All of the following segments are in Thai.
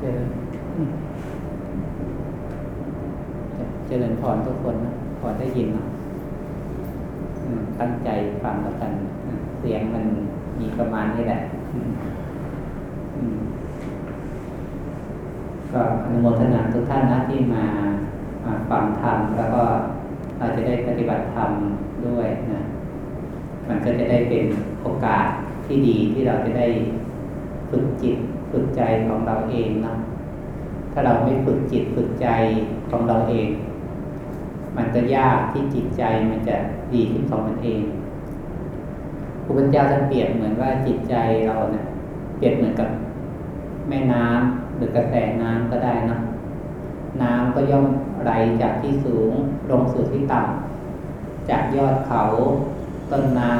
เจริญเจริญพรทุกคนนะพอได้ยินนะตั้งใจฟังแล้วกัน เสียงมันมีประมาณนี้แหละก็อนุโมทนาทุกท่านนะที่มามาฟังธรรมแล้วก็เราจะได้ปฏิบัติธรรมด้วยนะมันก็จะได้เป็นโอกาสที่ดีที่เราจะได้ฝึกจิต ฝึกใจของเราเองนะถ้าเราไม่ฝึกจิตฝึกใจของเราเอง มันจะยากที่จิตใจมันจะดีขึ้นของมันเองพระพุทธเจ้าท่านเปรียบเหมือนว่าจิตใจเราเนะี่ยเปรียบเหมือนกับแม่น้ำหรือกระแสน้ำก็ได้นะน้ำก็ย่อมไหลจากที่สูงลงสู่ที่ต่ำจากยอดเขาต้นน้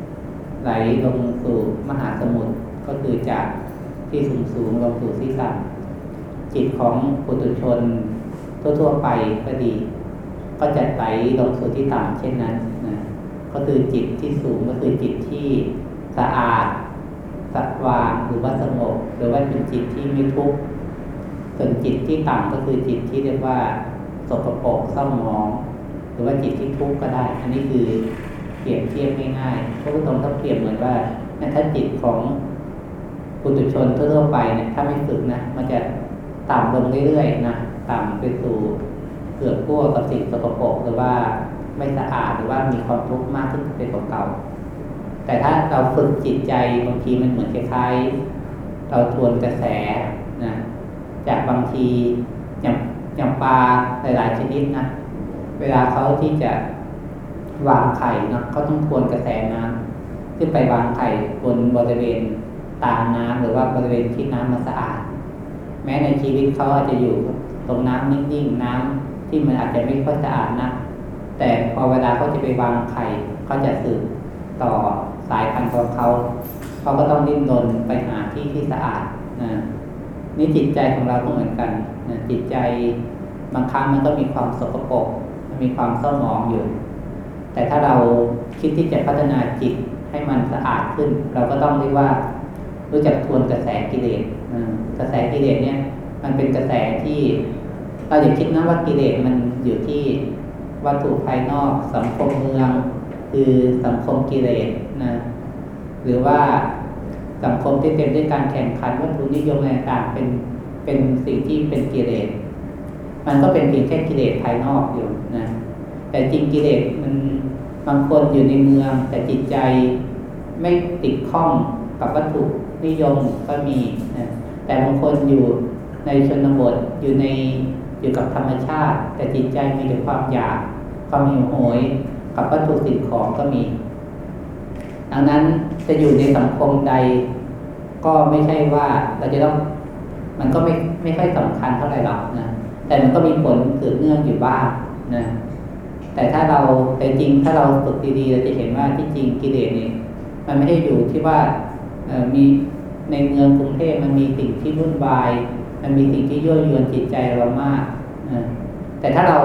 ำไหลลงสู่มหาสมุทรก็คือจาก ที่สูงสูงลงสู่ที่ต่ำจิตของปุถุชนทั่วๆไปก็ดี ก็จะไหลลงสู่ที่ต่ำเช่นนั้นนะก็คือจิตที่สูงก็คือจิตที่สะอาดสัตวางหรือว่าสงบหรือว่าเป็นจิตที่ไม่ทุกข์ส่วนจิตที่ต่ำก็คือจิตที่เรียกว่าสกปรกเศร้าหมอง หรือว่าจิตที่ทุกข์ก็ได้ อันนี้คือเปรียบเทียบง่ายๆพระพุทธองค์ก็เปรียบเหมือนว่าถ้าจิตของ ปุถุชนทั่วไปเนี่ยถ้าไม่ฝึกนะมันจะต่ำลงเรื่อยๆนะต่ำไปสู่เกือบกั้วกับสิ่งสกปรกหรือว่าไม่สะอาดหรือว่ามีความทุกข์มากขึ้นเป็นของเก่าแต่ถ้าเราฝึกจิตใจบางทีมันเหมือนคล้ายๆเราทวนกระแสนะจากบางทีอย่างอย่างปลาหลายๆชนิดนะเวลาเขาที่จะวางไข่นะเขาต้องทวนกระแสน้ำขึ้นไปวางไข่บนบริเวณ ตาน้ำหรือว่าบริเวณที่น้ำมันสะอาด แม้ในชีวิตเขาอาจจะอยู่ตรงน้ำนิ่งๆน้ำที่มันอาจจะไม่ค่อยสะอาดนะแต่พอเวลาเขาจะไปวางไข่เขาจะสืบต่อสายพันธุ์ของเขาเขาก็ต้องดิ้นรนไปหาที่ที่สะอาดนะนี่จิตใจของเราก็เหมือนกันนะจิตใจบางครั้งมันก็มีความสกปรกมีความเศร้าหมองอยู่ แต่ถ้าเราคิดที่จะพัฒนาจิตให้มันสะอาดขึ้น เราก็ต้องเรียกว่า รู้จักทวนกระแสกิเลสกระแสกิเลสเนี่ย มันเป็นกระแสที่ เราอย่าคิดนะว่ากิเลสมันอยู่ที่วัตถุภายนอกสังคมเมือง คือสังคมกิเลสนะหรือว่าสังคมที่เต็มด้วยการแข่งขันวัตถุนิยมต่างๆเป็นเป็นสิ่งที่เป็นกิเลสมันก็เป็นเพียงแค่กิเลสภายนอกอยู่นะ แต่จริงกิเลสมันบางคนอยู่ในเมือง แต่จิตใจไม่ติดข้องกับวัตถุ นิยมก็มีนะแต่บางคนอยู่ในชนบทอยู่ในอยู่กับธรรมชาติ แต่จิตใจมีแต่ความอยากความหิวโหยกับวัตถุสิ่งของก็มี ดังนั้นจะอยู่ในสังคมใด ก็ไม่ใช่ว่าเราจะต้องมันก็ไม่ไม่ค่อยสำคัญเท่าไหร่หรอกนะแต่มันก็มีผลสืบเนื่องอยู่บ้างนะแต่ถ้าเราแต่จริงถ้าเราฝึกดีๆเราจะเห็นว่าที่จริงกิเลสนี่มันไม่ได้อยู่ที่ว่ามี ในเมืองกรุงเทพมันมีสิ่งที่วุ่นวาย มันมีสิ่งที่ยั่วยวนจิตใจเรามากนะแต่ถ้าเรา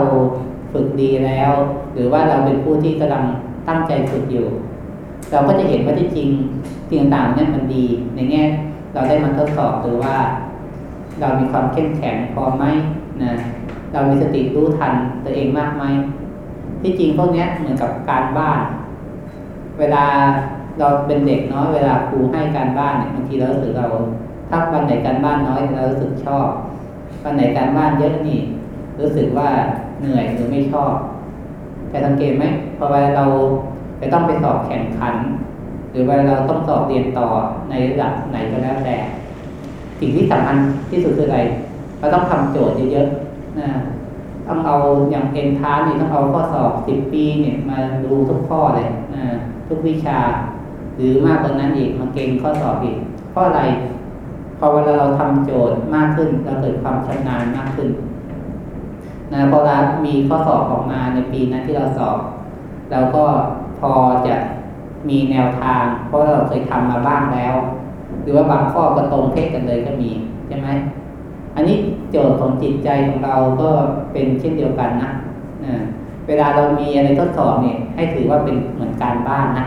ฝึกดีแล้ว หรือว่าเราเป็นผู้ที่กำลังตั้งใจฝึกอยู่ เราก็จะเห็นว่าที่จริงสิ่งต่างๆนี่มันดีในแง่เราได้มาทดสอบหรือว่า เรามีความเข้มแข็งพอไหมนะเรามีสติรู้ทันตัวเองมากไหมที่จริงพวกนี้เหมือนกับการบ้าน เวลา เราเป็นเด็กน้อยเวลาครูให้การบ้านเนี่ยบางทีเรารู้สึกเราถ้าวันไหนการบ้านน้อยเรารู้สึกชอบวันไหนการบ้านเยอะนี่ รู้สึกว่าเหนื่อยหรือไม่ชอบ แต่สังเกตไหมพอเวลาเราจะต้องไปสอบแข่งขัน หรือเวลาเราต้องสอบเรียนต่อในระดับไหนก็แล้วแต่ สิ่งที่สำคัญที่สุดคืออะไรเราต้องทำโจทย์เยอะๆนะต้องเอาอย่างเอ็นทานนี่ต้องเอาข้อสอบสิบปีเนี่ยมาดูทุกข้อเลยนะทุกวิชา หรือมากกว่านั้นอีกมาเก่งข้อสอบอีก เพราะอะไรพอเวลาเราทำโจทย์มากขึ้นเราเกิดความชำนาญมากขึ้นนะพอเรามีข้อสอบออกมาในปีนั้นที่เราสอบเราก็พอจะมีแนวทาง เพราะเราเคยทำมาบ้างแล้ว หรือว่าบางข้อก็ตรงเทศกันเลยก็มีใช่ไหมอันนี้โจทย์ของจิตใจของเราก็เป็นเช่นเดียวกันนะเวลาเรามีอะไรทดสอบเนี่ยให้ถือว่าเป็นเหมือนการบ้านนะ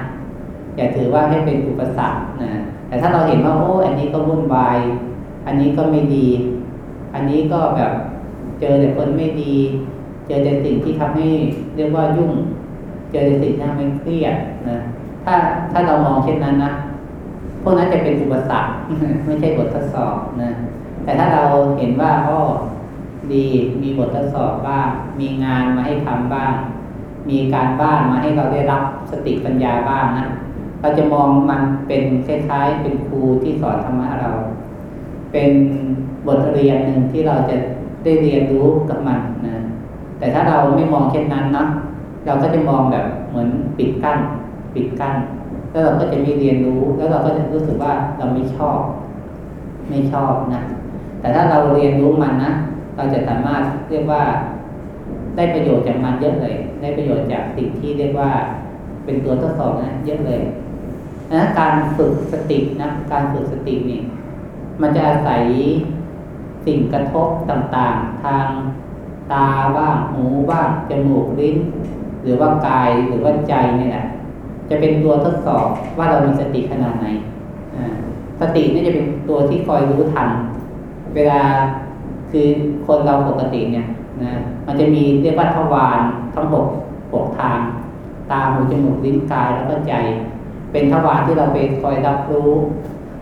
อย่าถือว่าให้เป็นอุปสรรคนะแต่ถ้าเราเห็นว่าโอ้อันนี้ก็วุ่นวาย อันนี้ก็ไม่ดี อันนี้ก็แบบเจอแต่คนไม่ดี เจอแต่สิ่งที่ทำให้เรียกว่ายุ่ง เจอแต่สิ่งที่ทำให้เครียดนะถ้าถ้าเรามองเช่นนั้นนะพวกนั้นจะเป็นอุปสรรคไม่ใช่บททดสอบนะแต่ถ้าเราเห็นว่าอ้อดีมีบททดสอบบ้าง มีงานมาให้ทำบ้าง มีการบ้านมาให้เราได้รับสติปัญญาบ้างนะ เราจะมองมันเป็นคล้ายๆเป็นครูที่สอนธรรมะเรา เป็นบทเรียนหนึ่งที่เราจะได้เรียนรู้กับมันนะแต่ถ้าเราไม่มองเช่นนั้นนะเราก็จะมองแบบเหมือนปิดกั้น ปิดกั้น แล้วเราก็จะไม่เรียนรู้ แล้วเราก็จะรู้สึกว่าเราไม่ชอบ ไม่ชอบนะ แต่ถ้าเราเรียนรู้มันนะเราจะสามารถเรียกว่าได้ประโยชน์จากมันเยอะเลย ได้ประโยชน์จากสิ่งที่เรียกว่าเป็นตัวทดสอบนะเยอะเลย นะการฝึกสตินะการฝึกสตินี่มันจะอาศัยสิ่งกระทบต่างๆ ทางตาบ้างหูบ้างจมูกลิ้น หรือว่ากายหรือว่าใจนี่แหละจะเป็นตัวทดสอบว่าเรามีสติขนาดไหนสตินี่จะเป็นตัวที่คอยรู้ทัน เวลาคือคนเราปกติเนี่ยนะมันจะมีเรียกว่าทวารทั้งหกหกทาง ตาหูจมูกลิ้นกายแล้วก็ใจ เป็นทวารที่เราไปคอยรับรู้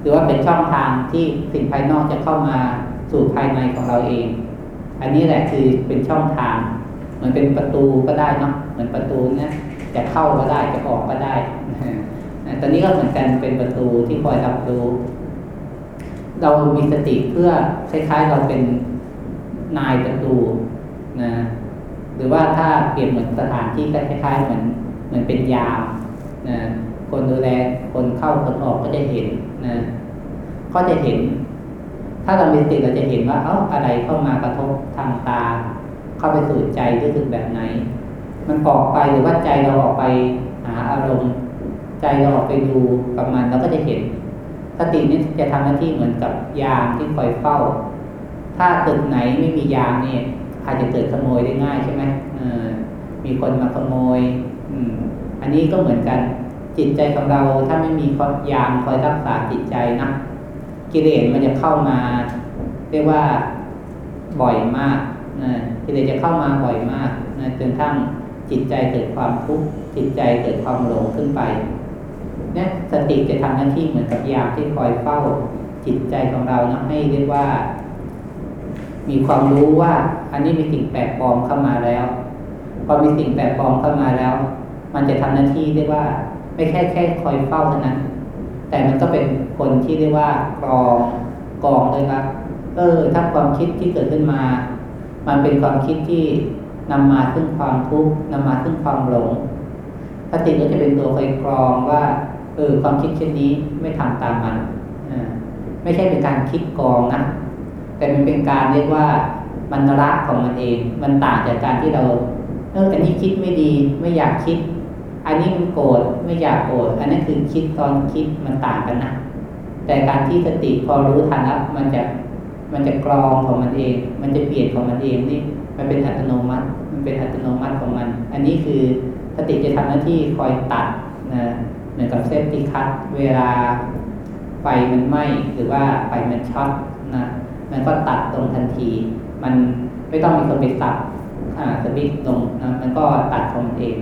หรือว่าเป็นช่องทางที่สิ่งภายนอกจะเข้ามาสู่ภายในของเราเอง อันนี้แหละคือเป็นช่องทาง เหมือนเป็นประตูก็ได้เนาะเหมือนประตูเนี่ยจะเข้าก็ได้จะออกก็ได้ตอนนี้ก็เหมือนกันเป็นประตูที่คอยรับรู้ เรามีสติเพื่อคล้ายๆเราเป็นนายประตูนะหรือว่าถ้าเปรียบเหมือนสถานที่ก็คล้ายๆเหมือนเหมือนเป็นยามนะ คนดูแลคนเข้าคนออกก็จะเห็นนะก็จะเห็น ถ้าเรามีสติเราจะเห็นว่า เอ้าอะไรเข้ามากระทบทางตา เข้าไปสู่ใจรู้สึกแบบไหน มันออกไปหรือว่าใจเราออกไปหาอารมณ์ ใจเราออกไปดูกับมันเราก็จะเห็น สตินี้จะทำหน้าที่เหมือนกับยามที่คอยเฝ้า ถ้าตึกไหนไม่มียามนี่อาจจะเกิดขโมยได้ง่ายใช่ไหมมีคนมาขโมย อืม อันนี้ก็เหมือนกัน จิตใจของเราถ้าไม่มียามคอยรักษาจิตใจนะกิเลสมันจะเข้ามา เรียกว่าบ่อยมากนะกิเลสจะเข้ามาบ่อยมากนะจนทั้งจิตใจเกิดความทุกข์จิตใจเกิดความหลงขึ้นไปเนี่ยสติจะทำหน้าที่เหมือนกับยามที่คอยเฝ้าจิตใจของเรานะให้เรียกว่า มีความรู้ว่า อันนี้มีสิ่งแปลกปลอมเข้ามาแล้ว พอมีสิ่งแปลกปลอมเข้ามาแล้ว มันจะทำหน้าที่เรียกว่า ไม่แค่แค่คอยเฝ้าเท่านั้น แต่มันก็เป็นคนที่เรียกว่ากรองกองเลยครับเออ ถ้าความคิดที่เกิดขึ้นมา มันเป็นความคิดที่นำมาซึ่งความทุกข์นำมาซึ่งความหลงสติก็จะเป็นตัวคอยกรองว่าเออความคิดเช่นนี้ไม่ทำตามมันไม่ใช่เป็นการคิดกองนะแต่มันเป็นการเรียกว่ามันละของมันเอง มันต่างจากการที่เราเอออันนี้คิดไม่ดีไม่อยากคิด อันนี้มันโกรธไม่อยากโกรธอันนั้นคือคิดตอนคิดมันต่างกันนะแต่การที่สติพอรู้ทันแล้วมันจะมันจะกรองของมันเอง มันจะเปลี่ยนของมันเองนี่มันเป็นอัตโนมัติ มันเป็นอัตโนมัติของมัน อันนี้คือสติจะทำหน้าที่คอยตัดนะเหมือนกับ safety cutเวลาไฟมันไหม้หรือว่าไฟมันช็อตนะมันก็ตัดตรงทันที มันไม่ต้องมีคนไปตัดสวิตช์ลงนะมันก็ตัดของมันเอง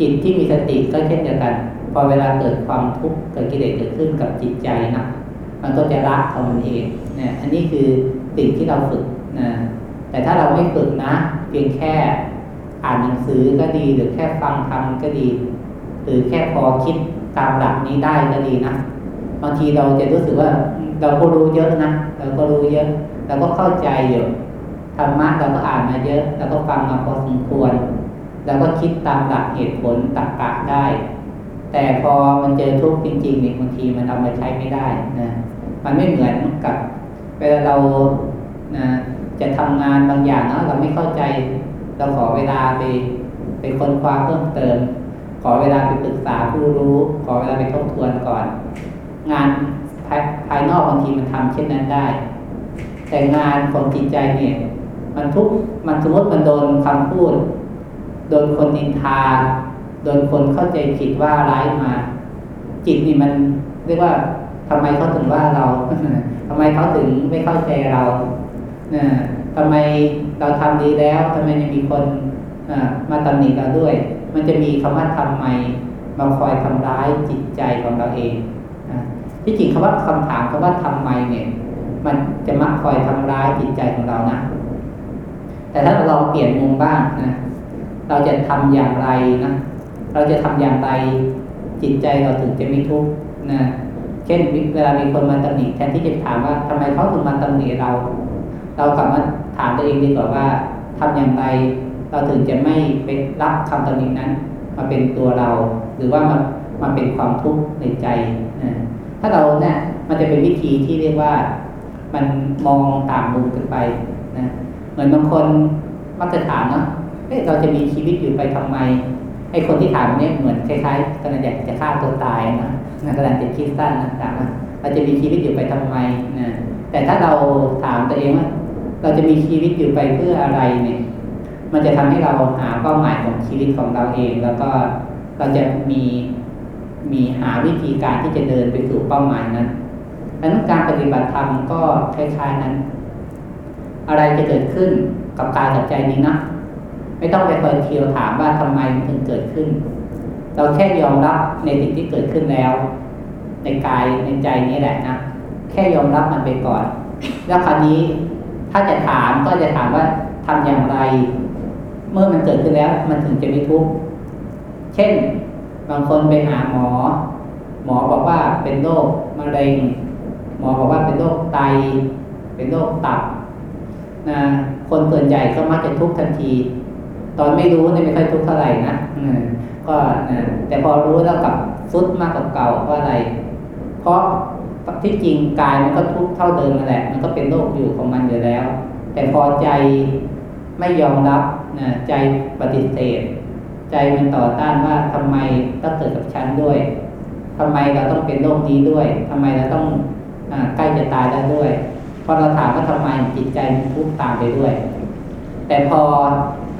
จิตที่มีสติก็เช่นเดียวกัน พอเวลาเกิดความทุกข์เกิดกิเลสเกิดขึ้นกับจิตใจนะมันก็จะรักของมันเองเนี่ยอันนี้คือสิ่งที่เราฝึกนะแต่ถ้าเราไม่ฝึกนะ เพียงแค่อ่านหนังสือก็ดีหรือแค่ฟังธรรมก็ดี หรือแค่พอคิดตามหลักนี้ได้ก็ดีนะบางทีเราจะรู้สึกว่าเราก็รู้เยอะนะเราก็รู้เยอะเราก็เข้าใจอยู่ธรรมะเราก็อ่านมาเยอะเราก็ฟังมาพอสมควร แล้วก็คิดตามหลักเหตุผลตรรกะได้ แต่พอมันเจอทุกข์จริงๆเนี่ยบางทีมันเอามาใช้ไม่ได้นะมันไม่เหมือนกับ เวลาเรานะจะทำงานบางอย่างเนาะเราไม่เข้าใจ เราขอเวลาไปไปค้นคว้าเพิ่มเติม ขอเวลาไปปรึกษาผู้รู้ ขอเวลาไปทบทวนก่อน งานภายภายนอกบางทีมันทำเช่นนั้นได้ แต่งานของจิตใจเนี่ย มันทุกมันสมมติมันโดนคำพูด โดนคนนินทา โดนคนเข้าใจผิดว่าร้ายมา จิตนี่มันเรียกว่าทำไมเขาถึงว่าเราทำไมเขาถึงไม่เข้าใจเรานะทำไมเราทำดีแล้วทำไมยังมีคนมาตำหนิเราด้วย มันจะมีคำว่าทำไมมาคอยทำร้ายจิตใจของเราเองที่จริงคำว่าคำถามคำว่าทำไมเนี่ย มันจะมักคอยทำร้ายจิตใจของเรานะ แต่ถ้าเราลองเปลี่ยนมุมบ้างนะ เราจะทำอย่างไรนะเราจะทำอย่างไรจิตใจเราถึงจะไม่ทุกข์นะเช่นเวลามีคนมาตำหนิแทนที่จะถามว่าทำไมเขาถึงมาตำหนิเรา เรากลับมาถามตัวเองดีกว่าว่าทำอย่างไรเราถึงจะไม่ไปรับคำตำหนินั้น มาเป็นตัวเรา หรือว่ามามาเป็นความทุกข์ในใจนะถ้าเราเนี่ยมันจะเป็นวิธีที่เรียกว่ามันมองต่างมุมกันไปนะเหมือนบางคนมักจะถามเนาะ เเราจะมีชีวิตอยู่ไปทำไมไอ้คนที่ถามเนี่ยเหมือนคล้ายๆกำลังอยากจะฆ่าตัวตายนะกำลังจะคิดสั้นนะถามว่าเราจะมีชีวิตอยู่ไปทำไมนะแต่ถ้าเราถามตัวเองว่าเราจะมีชีวิตอยู่ไปเพื่ออะไรเนี่ย มันจะทำให้เราหาเป้าหมายของชีวิตของเราเอง แล้วก็เราจะมีมีหาวิธีการที่จะเดินไปสู่เป้าหมายนั้นดังนั้นการปฏิบัติธรรมก็คล้ายๆนั้น อะไรจะเกิดขึ้นกับกายกับใจนี้นะ ไม่ต้องไปคอยเทียวถามว่าทำไมมันถึงเกิดขึ้น เราแค่ยอมรับในสิ่งที่เกิดขึ้นแล้ว ในกายในใจนี้แหละนะแค่ยอมรับมันไปก่อน แล้วคราวนี้ถ้าจะถามก็จะถามว่าทำอย่างไร เมื่อมันเกิดขึ้นแล้ว มันถึงจะไม่ทุกข์เช่น บางคนไปหาหมอ หมอบอกว่าเป็นโรคมะเร็ง หมอบอกว่าเป็นโรคไต เป็นโรคตับนะคนส่วนใหญ่ก็มักจะทุกข์ทันที ตอนไม่รู้เนี่ยไม่ค่อยทุกข์เท่าไหร่นะก็แต่พอรู้แล้วกับซุดมากกว่าเก่าเพราะอะไร เพราะที่จริงกายมันก็ทุกข์เท่าเดิมนั่นแหละ มันก็เป็นโรคอยู่ของมันอยู่แล้ว แต่พอใจไม่ยอมรับนะใจปฏิเสธ ใจมันต่อต้านว่าทำไมต้องเกิดกับฉันด้วยทำไมเราต้องเป็นโรคนี้ด้วยทำไมเราต้องอใกล้จะตายแล้วด้วยพอเราถามว่าทำไมจิตใจมันทุกข์ตามไปด้วย แต่พอ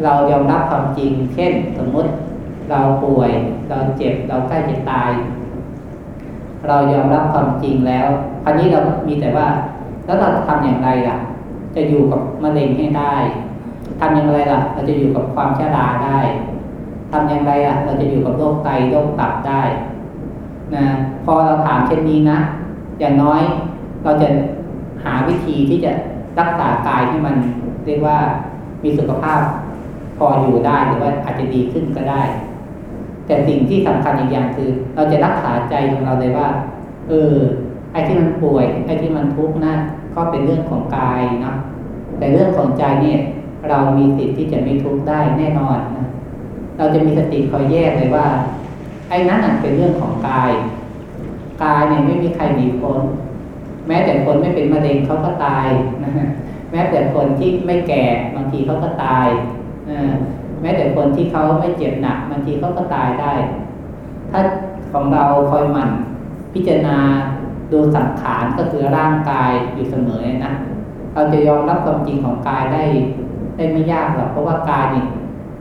เรายอมรับความจริง เช่น สมมติเราป่วย เราเจ็บ เราใกล้จะตาย เรายอมรับความจริงแล้ว คราวนี้เรามีแต่ว่า แล้วเราทำอย่างไรล่ะ จะอยู่กับมะเร็งให้ได้ทำอย่างไรล่ะ เราจะอยู่กับความชราได้ทำอย่างไรล่ะ เราจะอยู่กับโรคไตโรคตับได้นะพอเราถามเช่นนี้นะ อย่างน้อยเราจะหาวิธีที่จะรักษากายให้มันเรียกว่ามีสุขภาพ พออยู่ได้หรือว่าอาจจะดีขึ้นก็ได้ แต่สิ่งที่สำคัญอีกอย่างคือ เราจะรักษาใจของเราเลยว่า เออไอ้ที่มันป่วยไอ้ที่มันทุกข์นั่นก็เป็นเรื่องของกายเนาะแต่เรื่องของใจเนี่ยเรามีสิทธิ์ที่จะไม่ทุกข์ได้แน่นอนนะเราจะมีสติคอยแยกเลยว่า ไอ้นั้นเป็นเรื่องของกาย กายเนี่ยไม่มีใครหนีพ้นแม้แต่คนไม่เป็นมะเร็งเขาก็ตายนะแม้แต่คนที่ไม่แก่บางทีเขาก็ตาย แม้แต่คนที่เขาไม่เจ็บหนักบางทีเขาก็ตายได้ ถ้าของเราคอยหมั่นพิจารณาดูสังขารก็คือร่างกายอยู่เสมอนะเราจะยอมรับความจริงของกายได้ได้ไม่ยากหรอกเพราะว่ากายนี่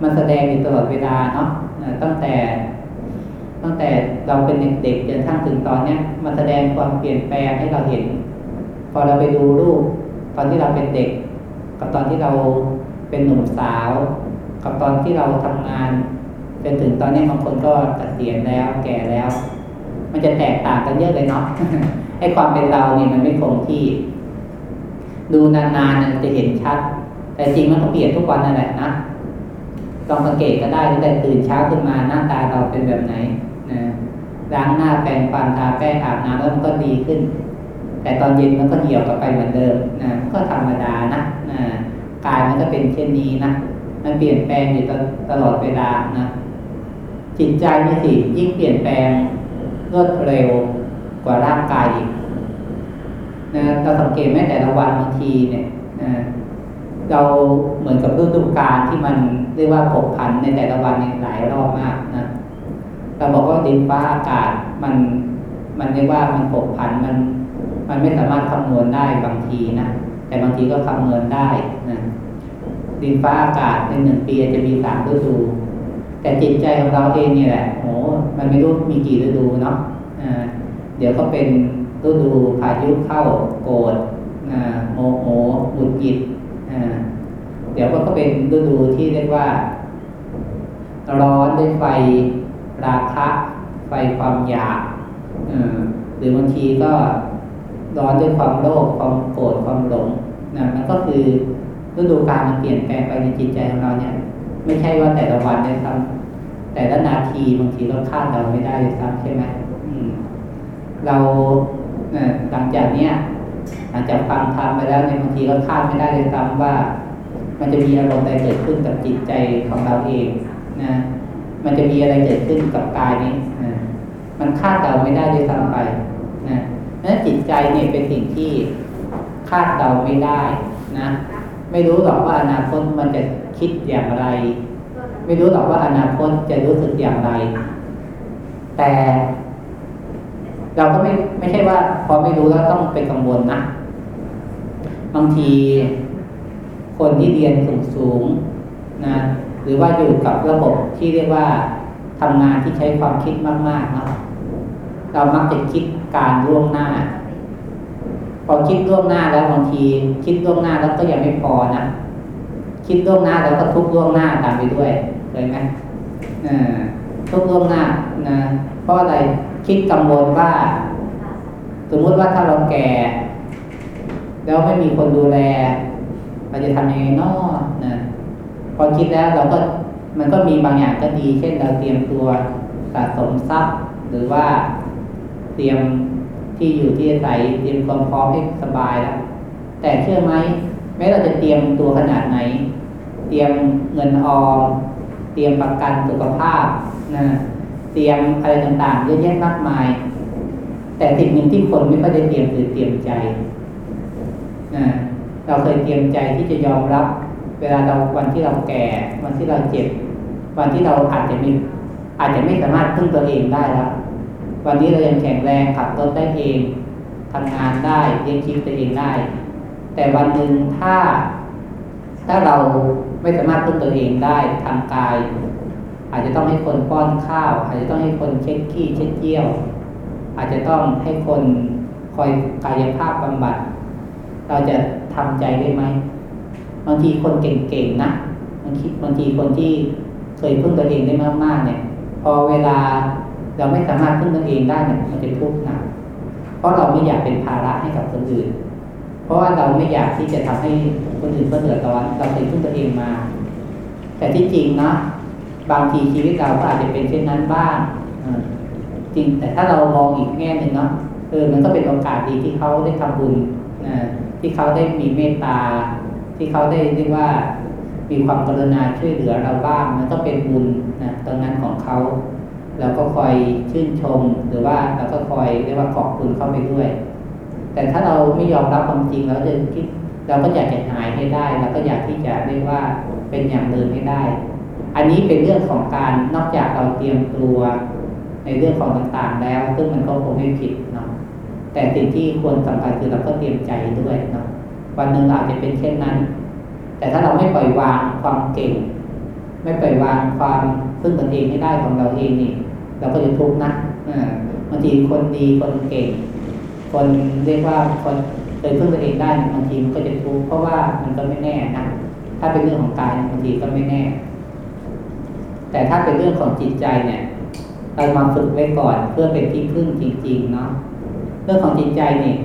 มันแสดงอยู่ตลอดเวลาเนาะตั้งแต่ ตั้งแต่เราเป็นเด็กๆจนทั้งถึงตอนเนี้ยมันแสดงความเปลี่ยนแปลงให้เราเห็น พอเราไปดูรูป ตอนที่เราเป็นเด็ก กับตอนที่เรา เป็นหนุ่มสาว กับตอนที่เราทำงานจนถึงตอนนี้บางคนก็เกษียณแล้วแก่แล้ว มันจะแตกต่างกันเยอะเลยเนาะไอ้ความเป็นเราเนี่ยมันไม่คงที่ ดูนานๆจะเห็นชัด แต่จริงมันก็เปลี่ยนทุกวันนั่นแหละนะลองสังเกตก็ได้ตั้งแต่ตื่นเช้าขึ้นมาหน้าตาเราเป็นแบบไหนนะล้างหน้าแปรงฟันทาแป้งอาบน้ำแล้วมันก็ดีขึ้น แต่ตอนเย็นมันก็เหี่ยวกลับไปเหมือนเดิมนะก็ธรรมดานะนะ กายมันก็เป็นเช่นนี้นะมันเปลี่ยนแปลงอยู่ตลอดเวลานะจิตใจนี่สิยิ่งเปลี่ยนแปลงรวดเร็วกว่าร่างกายอีกนะเราสังเกตไหมแต่ละวันบางทีเนี่ยนะเราเหมือนกับฤดูกาลที่มันเรียกว่าผกผันในแต่ละวันหลายรอบมากนะเราบอกว่าดินฟ้าอากาศมันมันเรียกว่ามันผกผันมัน มันไม่สามารถคำนวณได้บางทีนะแต่บางทีก็คำนวณได้นะ ดินฟ้าอากาศในหนึ่งปีจะมีสามฤดู แต่จิตใจของเราเองเนี่ยแหละโอ้มันไม่รู้มีกี่ฤดูเนาะะเดี๋ยวก็เป็นฤดูพายุเข้าโกรธโมโหหงุดหงิดเดี๋ยวก็เป็นฤดูที่เรียกว่า ร้อนด้วยไฟราคะไฟความอยากหรือบางทีก็ร้อนด้วยความโลภความโกรธความหลงนะมันก็คือ ฤดูกาลมันเปลี่ยนแปลงไปในจิตใจของเราเนี่ย ไม่ใช่ว่าแต่ละวันเลยครับ แต่ละนาทีบางทีเราคาดเราไม่ได้เลยครับใช่ไหมเราหลังจากเนี้ยหลังจากฟังธรรมไปแล้วในบางทีเราคาดไม่ได้เลยซ้ำว่า มันจะมีอารมณ์ใดเกิดขึ้นกับจิตใจของเราเองนะมันจะมีอะไรเกิดขึ้นกับกายนี้นะมันคาดเดาไม่ได้เลยซ้ำไปนะนั้นจิตใจเนี่ยเป็นสิ่งที่คาดเดาไม่ได้นะ ไม่รู้หรอกว่าอนาคตมันจะคิดอย่างไร ไม่รู้หรอกว่าอนาคตจะรู้สึกอย่างไร แต่ เราก็ไม่ไม่ใช่ว่า พอไม่รู้แล้วต้องไปกังวลนะบางทีคนที่เรียนสูงสูงนะหรือว่าอยู่กับระบบที่เรียกว่าทำงานที่ใช้ความคิดมากๆเนาะเรามักจะคิดการล่วงหน้า พอคิดล่วงหน้าแล้วบางที คิดล่วงหน้าแล้วก็ยังไม่พอนะคิดล่วงหน้าแล้วก็ทุกล่วงหน้าตามไปด้วยเลยไหมทุกล่วงหน้านะเพราะอะไรคิดกังวลว่า สมมติว่าถ้าเราแก่ แล้วไม่มีคนดูแลเราจะทำยังไงนอนะพอคิดแล้วเราก็มันก็มีบางอย่างก็ดี เช่นเราเตรียมตัวสะสมทรัพย์ หรือว่าเตรียม ที่อยู่ที่อาศัยเตรียมความพร้อมให้สบายแล้วแต่เชื่อไหมแม้เราจะเตรียมตัวขนาดไหน เตรียมเงินออมเตรียมประกันสุขภาพนะเตรียมอะไรต่างๆเยอะแยะมากมาย แต่สิ่งหนึ่งที่คนไม่ค่อยได้เตรียมคือเตรียมใจนะเราเคยเตรียมใจที่จะยอมรับ เวลาเราวันที่เราแก่ วันที่เราเจ็บ วันที่เราอาจจะมีอาจจะไม่สามารถพึ่งตัวเองได้แล้ว วันนี้เรายังแข็งแรงขับรถได้เองทำงานได้เลี้ยงชีวิตตัวเองได้ แต่วันหนึ่งถ้า ถ้าเราไม่สามารถพึ่งตัวเองได้ทางกาย อาจจะต้องให้คนป้อนข้าว อาจจะต้องให้คนเช็ดขี้เช็ดเยี่ยว อาจจะต้องให้คนคอยกายภาพบำบัด เราจะทำใจได้ไหมบางทีคนเก่งๆนะบางทีบางทีคนที่เคยพึ่งตัวเองได้มากๆเนี่ย พอเวลา เราไม่สามารถพึ่งตัวเองได้เนี่ยมันจะทุกข์หนักเพราะเราไม่อยากเป็นภาระให้กับคนอื่น เพราะว่าเราไม่อยากที่จะทำให้คนอื่นเขาเดือดร้อนเราเคยพึ่งตัวเองมา แต่ที่จริงนะบางทีชีวิตเราก็อาจจะเป็นเช่นนั้นบ้างจริง แต่ถ้าเรามองอีกแง่หนึ่งเนาะเออมันก็เป็นโอกาสดีที่เขาได้ทำบุญที่เขาได้มีเมตตา ที่เขาได้เรียกว่ามีความกรุณาช่วยเหลือเราบ้างมันก็เป็นบุญนะตรงนั้นของเขา เราก็คอยชื่นชมหรือว่าเราก็คอยเรียกว่าขอบคุณเข้าไปด้วย แต่ถ้าเราไม่ยอมรับความจริงเราจะคิดเราก็อยากจะหายให้ได้เราก็อยากที่จะเรียกว่าเป็นอย่างเดิมให้ได้ อันนี้เป็นเรื่องของการนอกจากเราเตรียมตัวในเรื่องของต่างๆแล้ว ซึ่งมันก็คงไม่ผิดเนาะแต่สิ่งที่ควรสำคัญคือเราก็เตรียมใจด้วยเนาะวันหนึ่งอาจจะเป็นเช่นนั้น แต่ถ้าเราไม่ปล่อยวางความเก่ง ไม่ปล่อยวางความพึ่งตนเองให้ได้ของเราเองนี่ เราก็จะทุกข์นะบางทีคนดีคนเก่ง คนเรียกว่าคนเคยพึ่งตัวเองได้บางทีมันก็จะทุกข์เพราะว่ามันก็ไม่แน่นะถ้าเป็นเรื่องของกายบางทีก็ไม่แน่ แต่ถ้าเป็นเรื่องของจิตใจเนี่ยเรามาฝึกไว้ก่อนเพื่อเป็นที่พึ่งจริง ๆ เนาะเรื่องของจิตใจเนี่ย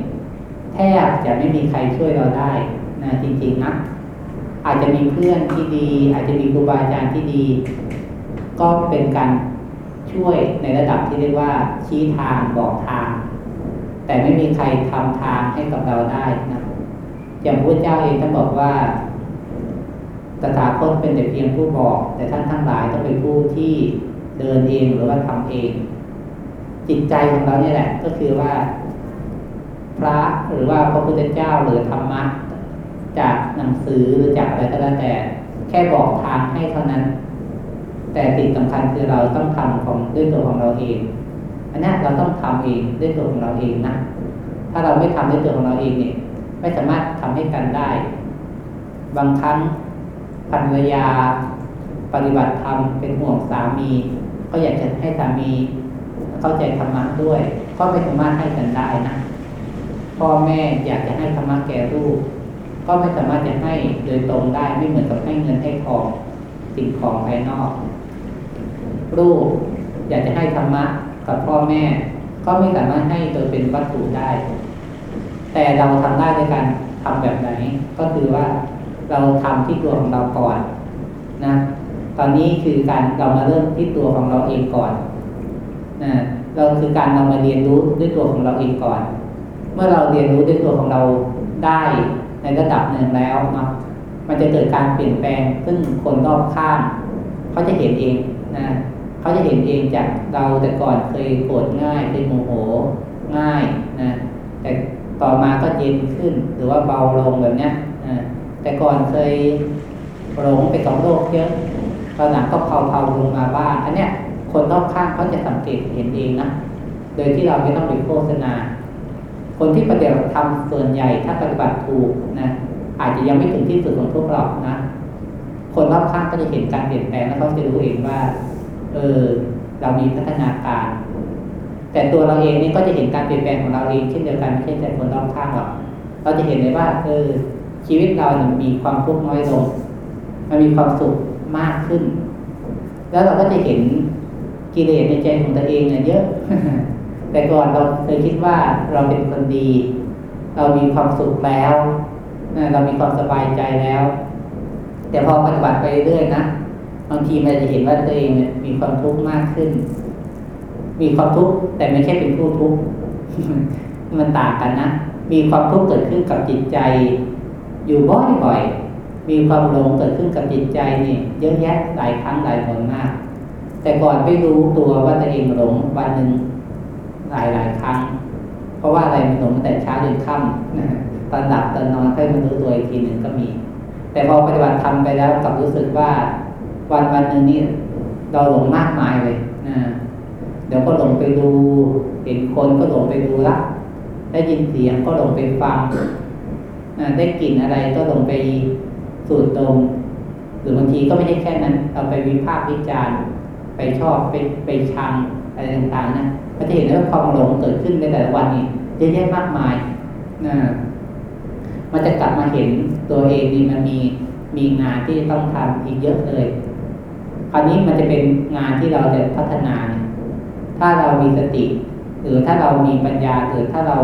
แทบจะไม่มีใครช่วยเราได้นะจริง ๆนะอาจจะมีเพื่อนที่ดี อาจจะมีครูบาอาจารย์ที่ดี ก็เป็นการ ช่วยในระดับที่เรียกว่า ชี้ทางบอกทาง แต่ไม่มีใครทำทางให้กับเราได้นะอย่างพระเจ้าเองท่านบอกว่าตถาคตเป็นแต่เพียงผู้บอก แต่ท่านทั้งหลายต้องเป็นผู้ที่เดินเองหรือว่าทำเอง จิตใจของเราเนี่ยแหละ ก็คือว่า พระหรือว่าพระพุทธเจ้าหรือธรรมะจากหนังสือหรือจากอะไรก็แล้วแต่ แค่บอกทางให้เท่านั้น แต่สิ่งสำคัญคือเราต้องทำของด้วยตัวของเราเอง อันนี้เราต้องทำเองด้วยตัวของเราเองนะ ถ้าเราไม่ทำด้วยตัวของเราเองเนี่ย ไม่สามารถทำให้กันได้ บางครั้งภรรยาปฏิบัติธรรมเป็นห่วงสามี ก็อยากจะให้สามีเข้าใจธรรมะด้วย ก็ไม่สามารถให้กันได้นะพ่อแม่อยากจะให้ธรรมะแก่ลูกก็ไม่สามารถจะให้โดยตรงได้ไม่เหมือนกับให้เงินให้ทองสิ่งของภายนอก ลูกอยากจะให้ธรรมะกับพ่อแม่ ก็ไม่สามารถให้โดยเป็นวัตถุได้ แต่เราทำได้ด้วยการทำแบบไหน ก็คือว่าเราทำที่ตัวของเราก่อนนะ ตอนนี้คือการเรามาเริ่มที่ตัวของเราเองก่อนนะเราคือการเรามาเรียนรู้ด้วยตัวของเราเองก่อน เมื่อเราเรียนรู้ด้วยตัวของเราได้ในระดับหนึ่งแล้วเนาะมันจะเกิดการเปลี่ยนแปลงซึ่งคนรอบข้างเขาจะเห็นเองนะ เขาจะเห็นเองจากเราแต่ก่อนเคยโกรธง่ายเคยโมโหง่ายนะแต่ต่อมาก็เย็นขึ้น หรือว่าเบาลงแบบนี้ยแต่ก่อนเคยหลงไปกับโลกเยอะตอนหลังก็เผาๆลงมาบ้างอันเนี้ยคนรอบข้างเขาจะสังเกตเห็นเองนะโดยที่เราไม่ต้องไปโฆษณา คนที่ปฏิบัติธรรมส่วนใหญ่ถ้าปฏิบัติถูกนะอาจจะยังไม่ถึงที่สุดของทุกเรานะ คนรอบข้างก็จะเห็นการเปลี่ยนแปลงแล้วเขาจะรู้เองว่า เออเรามีพัฒนาการ แต่ตัวเราเองนี่ก็จะเห็นการเปลี่ยนแปลงของเราเองเช่นเดียวกันไม่ใช่แต่คนรอบข้างหรอกเราจะเห็นเลยว่า เออ ชีวิตเราเนี่ยมีความทุกข์น้อยลงมันมีความสุขมากขึ้น แล้วเราก็จะเห็นกิเลสในใจของตัวเองเนี่ยเยอะ แต่ก่อนเราเคยคิดว่าเราเป็นคนดี เรามีความสุขแล้วเรามีความสบายใจแล้ว แต่พอปฏิบัติไปเรื่อยนะ บางทีมันจะเห็นว่าตัวเองมีความทุกข์มากขึ้น มีความทุกข์แต่ไม่ใช่เป็นผู้ทุกข์มันต่างกันนะ มีความทุกข์เกิดขึ้นกับจิตใจ อยู่บ่อยๆ มีความหลงเกิดขึ้นกับจิตใจนี่เยอะแยะหลายครั้งหลายคนมาก แต่ก่อนไม่รู้ตัวว่าตัวเองหลงวันหนึ่งหลายหลายครั้ง เพราะว่าอะไรมันหลงแต่เช้าจนค่ำตอนหลับตอนนอนค่อยมารู้ตัวอีกทีหนึ่งก็มี แต่พอปฏิบัติทำไปแล้วกลับรู้สึกว่า วันวันหนึ่งนี้เราหลงมากมายเลยนะเดี๋ยวก็หลงไปดู เห็นคนก็หลงไปดูละได้ยินเสียงก็หลงไปฟังได้กลิ่นอะไรก็หลงไปสูดดมหรือบางทีก็ไม่ใช่แค่นั้น เราไปวิพากษ์วิจารณ์ไปชอบไปไปชังอะไรต่างๆนะก็จะเห็นว่าความหลงเกิดขึ้นในแต่ละวันนี้เยอะแยะมากมายนะมันจะกลับมาเห็นตัวเองนี่มันมีมีงานที่ต้องทำอีกเยอะเลย คราวนี้มันจะเป็นงานที่เราจะพัฒนา ถ้าเรามีสติ หรือถ้าเรามีปัญญาหรือถ้าเรา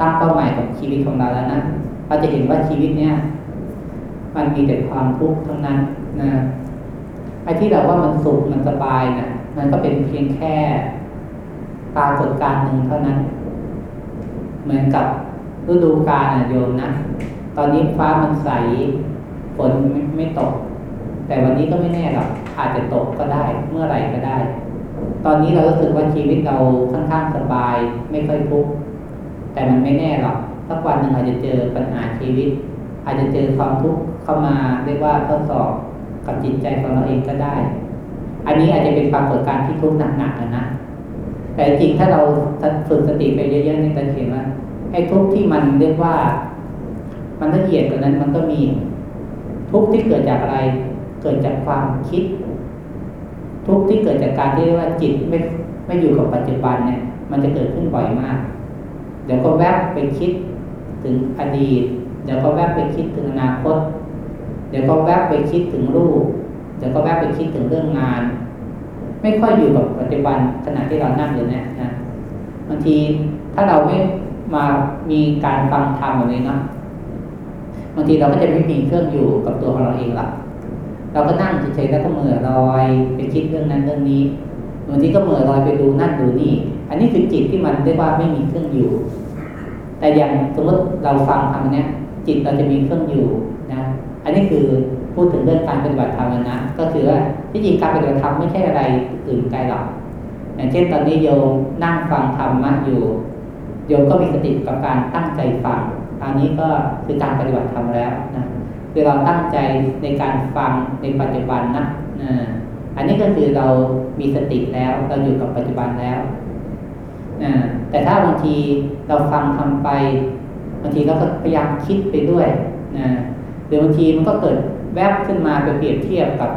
ตั้งเป้าหมายกับชีวิตของเราแล้วนะเราจะเห็นว่าชีวิตเนี้ยมันมีแต่ความทุกข์ทั้งนั้นนะไอ้ที่เราว่ามันสุขมันสบายนะมันก็เป็นเพียงแค่ปรากฏการณ์หนึ่งเท่านั้น เหมือนกับฤดูกาลนะโยมนะ ตอนนี้ฟ้ามันใสฝนไมไม่ตก แต่วันนี้ก็ไม่แน่หรอกอาจจะตกก็ได้เมื่อไหร่ก็ได้ ตอนนี้เรารู้สึกว่าชีวิตเราค่อนข้างสบายไม่ค่อยทุกข์แต่มันไม่แน่หรอกสักวันหนึ่งอาจจะเจอปัญหาชีวิต อาจจะเจอความทุกข์เข้ามาเรียกว่าทดสอบกับจิตใจของเราเองก็ได้ อันนี้อาจจะเป็นปรากฏการณ์ที่ทุกข์หนักๆนะนะแต่จริงถ้าเราฝึกสติไปเยอะๆนี่จะเห็นว่าไอ้ทุกข์ที่มันเรียกว่า มันละเอียดกว่านั้นมันก็มี ทุกข์ที่เกิดจากอะไร เกิดจากความคิด ทุกที่เกิดจากการที่เรียกว่าจิตไม่ไม่อยู่กับปัจจุบันเนี่ยมันจะเกิดขึ้นบ่อยมาก เดี๋ยวก็แวบไปคิดถึงอดีต เดี๋ยวก็แวบไปคิดถึงอนาคต เดี๋ยวก็แวบไปคิดถึงรูปเดี๋ยวก็แวบไปคิดถึงเรื่องงาน ไม่ค่อยอยู่กับปัจจุบันขณะที่เรานั่งอยู่เนี่ยนะบางทีถ้าเราไม่มามีการฟังธรรมแบบนี้เนาะบางทีเราก็จะไม่มีเครื่องอยู่กับตัวของเราเองหรอก เราก็นั่งเฉยๆแล้วก็เมื่อลอยไปคิดเรื่องนั้นเรื่องนี้บางทีก็เมื่อลอยไปดูนั่นดูนี่ อันนี้คือจิตที่มันเรียกว่าไม่มีเครื่องอยู่ แต่อย่างสมมติเราฟังทำเนี้ยจิตเราจะมีเครื่องอยู่นะ อันนี้คือพูดถึงเรื่องการปฏิบัติธรรมนะ ก็คือว่าที่จริงการปฏิบัติธรรมไม่ใช่อะไรอื่นไกลหรอกอย่างเช่นตอนนี้โยมนั่งฟังธรรมะอยู่ โยมก็มีสติกับการตั้งใจฟังอันนี้ก็คือการปฏิบัติธรรมแล้วนะ คือเราตั้งใจในการฟังในปัจจุบันนะอันนี้ก็คือเรามีสติแล้วเราอยู่กับปัจจุบันแล้วแต่ถ้าบางทีเราฟังทำไป บางทีเราก็พยายามคิดไปด้วยนะหรือบางทีมันก็เกิดแวบขึ้นมาไปเปรียบเทียบกับ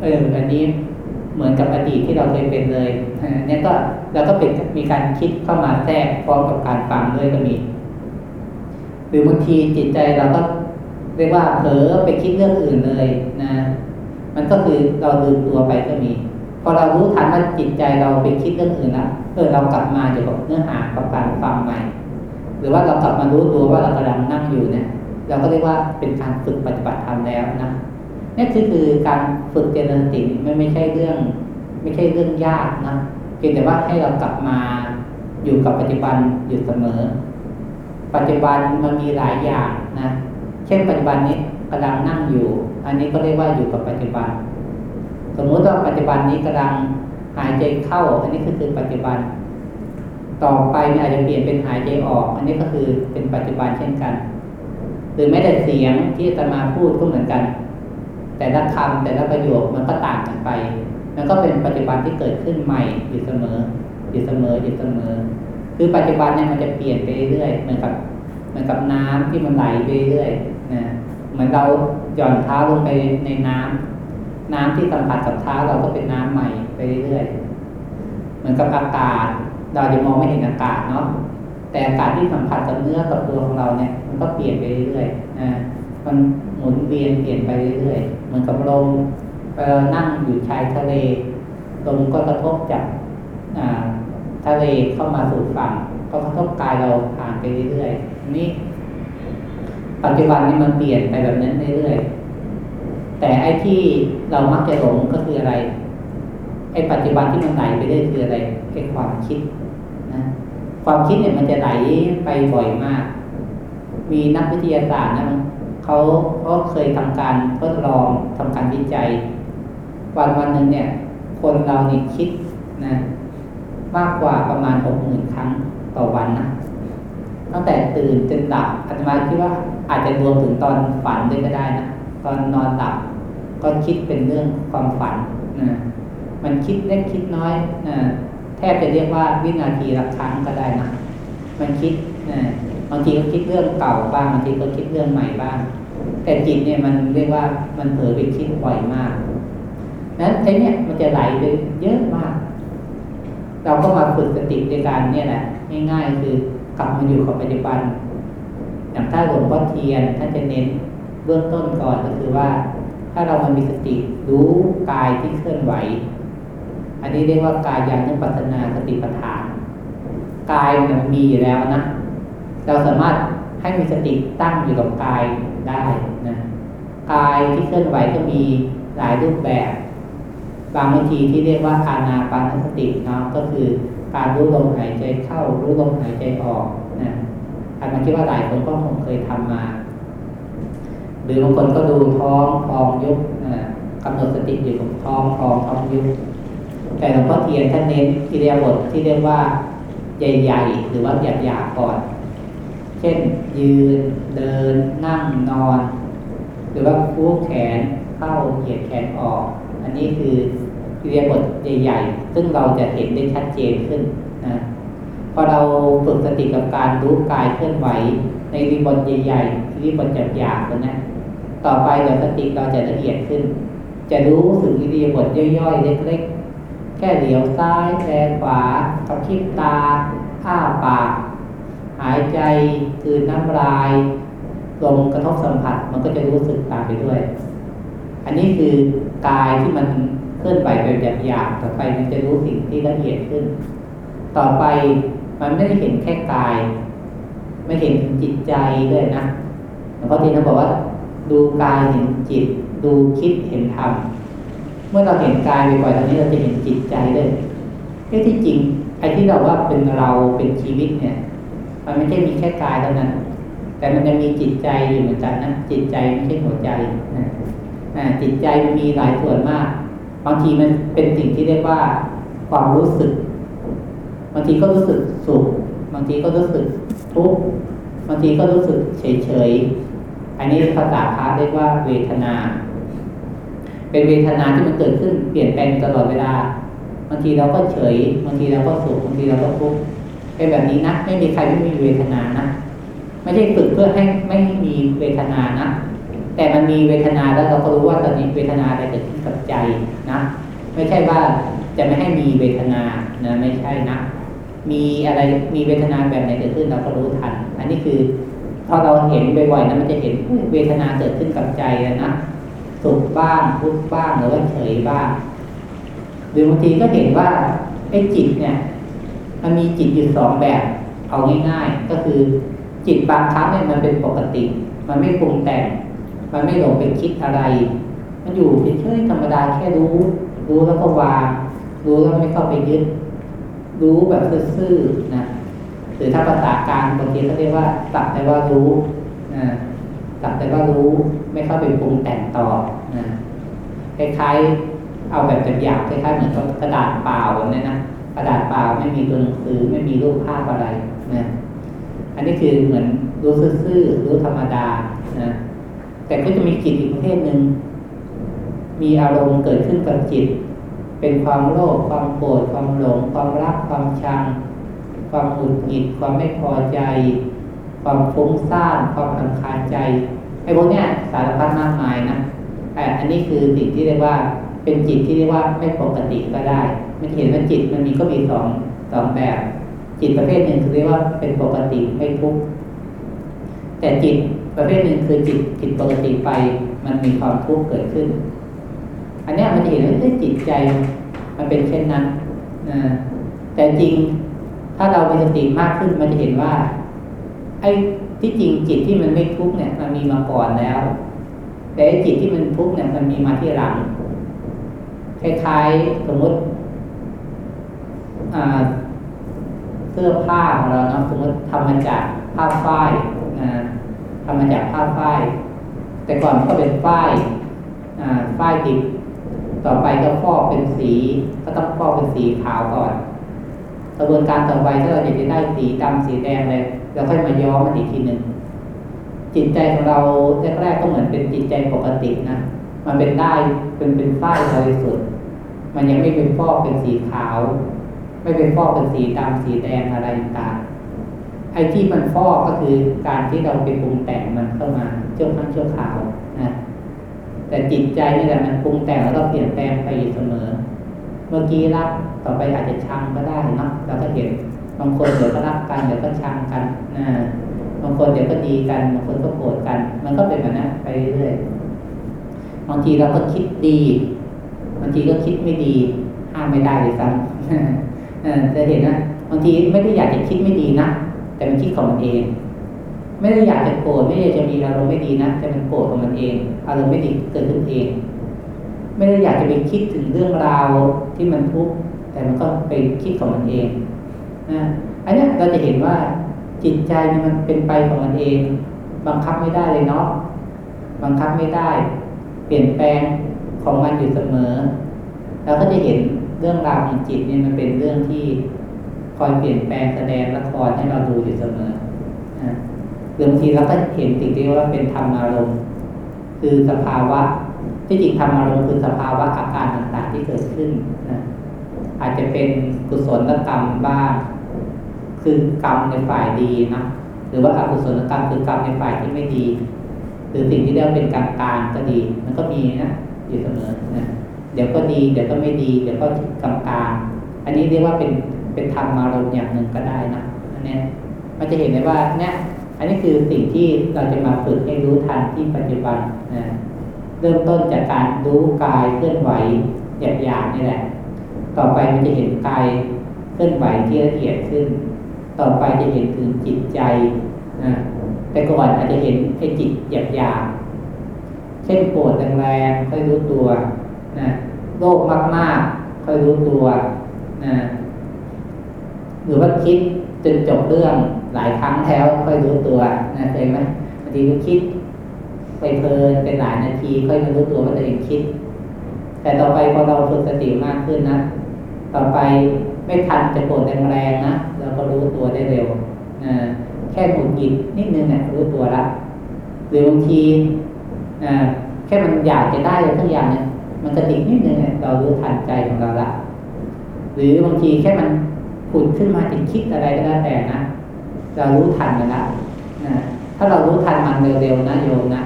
เอออันนี้เหมือนกับอดีตที่เราเคยเป็นเลยเนี่ยก็เราก็เป็นมีการคิดเข้ามาแทรกพร้อมกับการฟังด้วยก็มี หรือบางทีจิตใจเราก็ เรียกว่าเผลอไปคิดเรื่องอื่นเลยนะ มันก็คือเราลืมตัวไปก็มี พอเรารู้ทันว่าจิตใจเราไปคิดเรื่องอื่นแล้วเออเรากลับมาอยู่กับเนื้อหากับการฟังใหม่ หรือว่าเรากลับมารู้ตัวว่าเรากำลังนั่งอยู่เนี่ย เราก็เรียกว่าเป็นการฝึกปฏิบัติธรรมแล้วนะนี่คือคือการฝึกเจริญสติไม่ไม่ใช่เรื่อง ไม่ใช่เรื่องยากนะเพียงแต่ว่าให้เรากลับมาอยู่กับปัจจุบันอยู่เสมอ ปัจจุบันมันมีหลายอย่างนะ ช่นปัจจุบันนี้กำลังนั่งอยู่ อันนี้ก็เรียกว่าอยู่กับปัจจุบัน สมมุติว่าปัจจุบันนี้กำลังหายใจเข้า อันนี้ก็คือปัจจุบัน ต่อไปอาจจะเปลี่ยนเป็นหายใจออก อันนี้ก็คือเป็นปัจจุบันเช่นกัน หรือแม้แต่เสียงที่จะมาพูดก็เหมือนกัน แต่ละคำแต่ละประโยคมันก็ต่างกันไปมันก็เป็นปัจจุบันที่เกิดขึ้นใหม่อยู่เสมออยู่เสมออยู่เสมอ คือปัจจุบันเนี่ยมันจะเปลี่ยนไปเรื่อยเหมือนกับเหมือนกับน้ำที่มันไหลไปเรื่อย มือนเราหย่อนเท้าลงไปในน้ำน้ำที่สัมผัสกับเท้าเราก็เป็นน้ำใหม่ไปเรื่อยเหมือนกับอากาศ เราจะมองไม่เห็นอากาศเนาะแต่อากาศที่สัมผัสกับเนื้อกับตัวของเราเนี่ยมันก็เปลี่ยนไปเรื่อยๆนะมันหมุนเวียนเปลี่ยนไปเรื่อยๆเหมือนกับลมเรานั่งอยู่ชายทะเลลมก็กระทบจากทะเลเข้ามาสู่ฝั่ง ก็กระทบกายเราผ่านไปเรื่อยๆนี่ ปัจจุบันนี้มันเปลี่ยนไปแบบนั้นเรื่อยๆ แต่ไอ้ที่เรามักจะหลงก็คืออะไร ไอ้ปัจจุบันที่มันไหลไปเรื่อยคืออะไรไอ้ความคิดนะ ความคิดเนี่ยมันจะไหลไปบ่อยมาก มีนักวิทยาศาสตร์นะเขาเขาเคยทำการทดลองทำการวิจัย วันวันหนึ่งเนี่ย คนเราเนี่ยคิดนะมากกว่าประมาณหกหมื่นครั้งต่อวันนะตั้งแต่ตื่นจนหลับอาตมาคิดว่า อาจจะรวมถึงตอนฝันด้วยก็ได้นะตอนนอนหลับก็คิดเป็นเรื่องความฝันนะมันคิดเล็กคิดน้อยนะแทบจะเรียกว่าวินาทีละครั้งก็ได้นะมันคิดนะบางทีก็คิดเรื่องเก่าบ้างบางทีก็คิดเรื่องใหม่บ้าง แต่จิตเนี่ยมันเรียกว่ามันเผลอไปคิดบ่อยมากนั้นไอ้นี่มันจะไหลไปเยอะมาก เราก็มาฝึกสติในการเนี่ยแหละง่ายๆคือกลับมาอยู่กับปัจจุบัน อย่างถ้าหลวงพ่อเทียนท่านจะเน้นเบื้องต้นก่อนก็คือว่า ถ้าเรามันมีสติรู้กายที่เคลื่อนไหว อันนี้เรียกว่ากายยานุปัสนาสติปัฏฐาน กายมันมีอยู่แล้วนะ เราสามารถให้มีสติตั้งอยู่กับกายได้นะกายที่เคลื่อนไหวก็มีหลายรูปแบบ บางวิธีที่เรียกว่าอานาปานสติเนาะก็คือการรู้ลมหายใจเข้ารู้ลมหายใจออกนะ อันนั้คิดว่าหลายคนก็คงเคยทำมา หรือบางคนก็ดูท้องท้องยุบกำหนดสติอยู่กับท้องท้องท้องยุบแต่หลวงพ่อเทียนท่านเน้นที่เรียบทที่เรียกว่าใหญ่ๆหรือว่าหยาบๆก่อน เช่น ยืนเดินนั่งนอน หรือว่าคู่แขนเข้าเหยียดแขนออก อันนี้คือเรียบทใหญ่ๆ ซึ่งเราจะเห็นได้ชัดเจนขึ้นนะ อเราฝึกสติกับการรู้กายเคลื่อนไหว ในรีบทใหญ่ๆรีบทหยาบนะต่อไปเดี๋ยวสติเราจะละเอียดขึ้น จะรู้สึกรีบทย่อยๆเล็กๆ แค่เหลียวซ้ายแลขวากระพริบตาอ้าปาก หายใจคือน้ำลายลมกระทบสัมผัสมันก็จะรู้สึกตามไปด้วย อันนี้คือกายที่มันเคลื่อนไหวแบบหยาบๆต่อไปมันจะรู้สิ่งที่ละเอียดขึ้น ต่อไป มันไม่ได้เห็นแค่กาย ไม่เห็นจิตใจด้วยนะหลวงพ่อทีท่านบอกว่า ดูกายเห็นจิต ดูคิดเห็นธรรมเมื่อเราเห็นกายบ่อยๆตอนนี้เราจะเห็นจิตใจด้วยที่ที่จริงไอ้ที่เราว่าเป็นเราเป็นชีวิตเนี่ย มันไม่ใช่มีแค่กายเท่านั้น แต่มันจะมีจิตใจอยู่เหมือนกันนะจิตใจไม่ใช่หัวใจนะจิตใจมันมีหลายส่วนมาก บางทีมันเป็นสิ่งที่เรียกว่าความรู้สึก บางทีก็รู้สึกสุข บางทีก็รู้สึกทุกข์บางทีก็รู้สึกเฉยเฉยอันนี้ภาษาพาเรียกว่าเวทนา เป็นเวทนาที่มันเกิดขึ้นเปลี่ยนแปลงตลอดเวลา บางทีเราก็เฉย บางทีเราก็สุข บางทีเราก็ทุกข์ เป็นแบบนี้นะ ไม่มีใครไม่มีเวทนานะ ไม่ใช่ฝึกเพื่อให้ไม่มีเวทนานะ แต่มันมีเวทนาแล้วเราก็รู้ว่าตอนนี้เวทนาอะไรเกิดขึ้นกับใจนะ ไม่ใช่ว่าจะไม่ให้มีเวทนานะไม่ใช่นะ มีอะไรมีเวทนาแบบไหนเกิดขึ้นเราก็รู้ทัน อันนี้คือพอเราเห็นบ่อยๆนะมันจะเห็นเวทนาเกิดขึ้นกับใจแล้วนะสุขบ้างทุกข์บ้างหรือว่าเฉยบ้างหรือบางทีก็เห็นว่าไอ้จิตเนี่ย มันมีจิตอยู่สองแบบ เอาง่ายๆ ก็คือจิตบางครั้งเนี่ยมันเป็นปกติ มันไม่ปรุงแต่ง มันไม่หลงไปคิดอะไร มันอยู่เฉยๆธรรมดาแค่รู้ รู้แล้วก็วางรู้แล้วไม่เข้าไปยึด รู้แบบซื่อๆนะหรือถ้าภาษาการบางทีเขาเรียกว่าสักแต่ว่ารู้นะสักแต่ว่ารู้ไม่เข้าไปปรุงแต่งต่อนะคล้ายๆเอาแบบหยาบๆคล้ายๆเหมือนกระดาษเปล่าแบบนี้นะกระดาษเปล่าไม่มีตัวหนังสือไม่มีรูปภาพอะไรนะอันนี้คือเหมือนรู้ซื่อๆรู้ธรรมดานะแต่ก็จะมีจิตอีกประเภทหนึ่งมีอารมณ์เกิดขึ้นกับจิต เป็นความโลภความโกรธความหลง ความรักความชัง ความหงุดหงิดความไม่พอใจ ความฟุ้งซ่านความรำคาใจไอ้พวกเนี้ยสารพัดมากมายนะแต่อันนี้คือสิ่งที่เรียกว่าเป็นจิตที่เรียกว่าไม่ปกติก็ได้ มันเห็นว่าจิตมันมีก็มีสองสองแบบ จิตประเภทหนึ่งคือเรียกว่าเป็นปกติไม่ทุกข์แต่จิตประเภทหนึ่งคือจิตผิดปกติไป มันมีความทุกข์เกิดขึ้น อันนี้มันเห็นว่าจิตใจมันเป็นเช่นนั้นนะแต่จริงถ้าเรามีสติมากขึ้นมันจะเห็นว่าไอ้ที่จริงจิตที่มันไม่ทุกข์เนี่ย มันมีมาก่อนแล้ว แต่จิตที่มันทุกข์เนี่ย มันมีมาที่หลังคล้ายๆสมมติเสื้อผ้าของเราเนาะสมมติทำมาจากผ้าฝ้ายทำมาจากผ้าฝ้าย แต่ก่อนก็เป็นฝ้ายฝ้ายดิบ ต่อไปก็ฟอกเป็นสี ก็ต้องฟอกเป็นสีขาวก่อน กระบวนการต่อไปถ้าเราอยากจะได้สีดำสีแดงเลยเราค่อยมาย้อมมันอีกทีหนึ่งจิตใจของเราแรกๆก็เหมือนเป็นจิตใจปกตินะมันเป็นได้เป็นเป็นฝ้ายบริสุทธิ์มันยังไม่เป็นฟอกเป็นสีขาว ไม่เป็นฟอกเป็นสีดำสีแดงอะไรต่างไอ้ที่มันฟอกก็คือการที่เราไปปรุงแต่งมันเข้ามาเชื่อมข้างเชื่อขาวนะ แต่จิตใจนี่แหละมันปรุงแต่งแล้วก็เปลี่ยนแปลงไปอยู่เสมอ เมื่อกี้รักต่อไปอาจจะชังก็ได้นะเราก็เห็นบางคนเดี๋ยวก็รักกันเดี๋ยวก็ชังกันนะบางคนเดี๋ยวก็ดีกันบางคนก็โกรธกัน มันก็เป็นแบบนั้นไปเรื่อยบางทีเราก็คิดดีบางทีก็คิดไม่ดีห้ามไม่ได้เลยซ้ำจะเห็นนะบางทีไม่ได้อยากจะคิดไม่ดีนะแต่มันคิดของมันเอง ไม่ได้อยากจะโกรธไม่ได้จะมีอารมณ์ไม่ดีนะแต่มันโกรธของมันเอง อารมณ์ไม่ดีเกิดขึ้นเอง ไม่ได้อยากจะไปคิดถึงเรื่องราวที่มันทุกข์แต่มันก็ไปคิดของมันเองนะอันนี้เราจะเห็นว่าจิตใจมันเป็นไปของมันเอง บังคับไม่ได้เลยเนาะบังคับไม่ได้ เปลี่ยนแปลงของมันอยู่เสมอเราก็จะเห็นเรื่องราวของจิตเนี่ยมันเป็นเรื่องที่คอยเปลี่ยนแปลงแสดงละครให้เราดูอยู่เสมอนะ บางทีเราก็เห็นสิ่งที่ว่าเป็นธรรมอารมณ์ คือสภาวะที่จริงธรรมอารมณ์คือสภาวะอาการต่างๆที่เกิดขึ้นนะอาจจะเป็นกุศลกรรมบ้าง คือกรรมในฝ่ายดีนะหรือว่าอกุศลกรรมคือกรรมในฝ่ายที่ไม่ดี หรือสิ่งที่เรียกเป็นกรรมการก็ดี มันก็มีนะอยู่เสมอนะเดี๋ยวก็ดี เดี๋ยวก็ไม่ดี เดี๋ยวก็กลางกลางอันนี้เรียกว่าเป็นเป็นธรรมารมณ์อย่างหนึ่งก็ได้นะอันนี้มันจะเห็นได้ว่าเนี่ย อันนี้คือสิ่งที่เราจะมาฝึกให้รู้ทันที่ปัจจุบันนะเริ่มต้นจากการรู้กายเคลื่อนไหวหยาบๆนี่แหละ ต่อไปมันจะเห็นกายเคลื่อนไหวที่ละเอียดขึ้น ต่อไปจะเห็นถึงจิตใจนะแต่ก่อนอาจจะเห็นไอ้จิตหยาบๆเช่นปวดแรงๆค่อยรู้ตัวนะโรคมากๆ ค่อยรู้ตัวนะหรือว่าคิดจนจบเรื่อง หลายครั้งแล้วค่อยรู้ตัวนะเคยไหมบางทีก็คิด ไปเพลินเป็นหลายนาที ค่อยมารู้ตัวว่าตัวเองคิด แต่ต่อไปพอเราฝึกสติมากขึ้นนะต่อไปไม่ทันจะโกรธแรงๆนะเราก็รู้ตัวได้เร็วนะแค่หงุดหงิดนิดนึงเนี่ยรู้ตัวละหรือบางทีนะแค่มันอยากจะได้อะไรทุกอย่างเนี่ยมันกระติกนิดนึงเนี่ยเรารู้ทันใจของเราละหรือบางทีแค่มันผุดขึ้นมาจะคิดอะไรก็แล้วแต่นะ เรารู้ทันมันละนะถ้าเรารู้ทันมันเร็วๆนะโยมนะ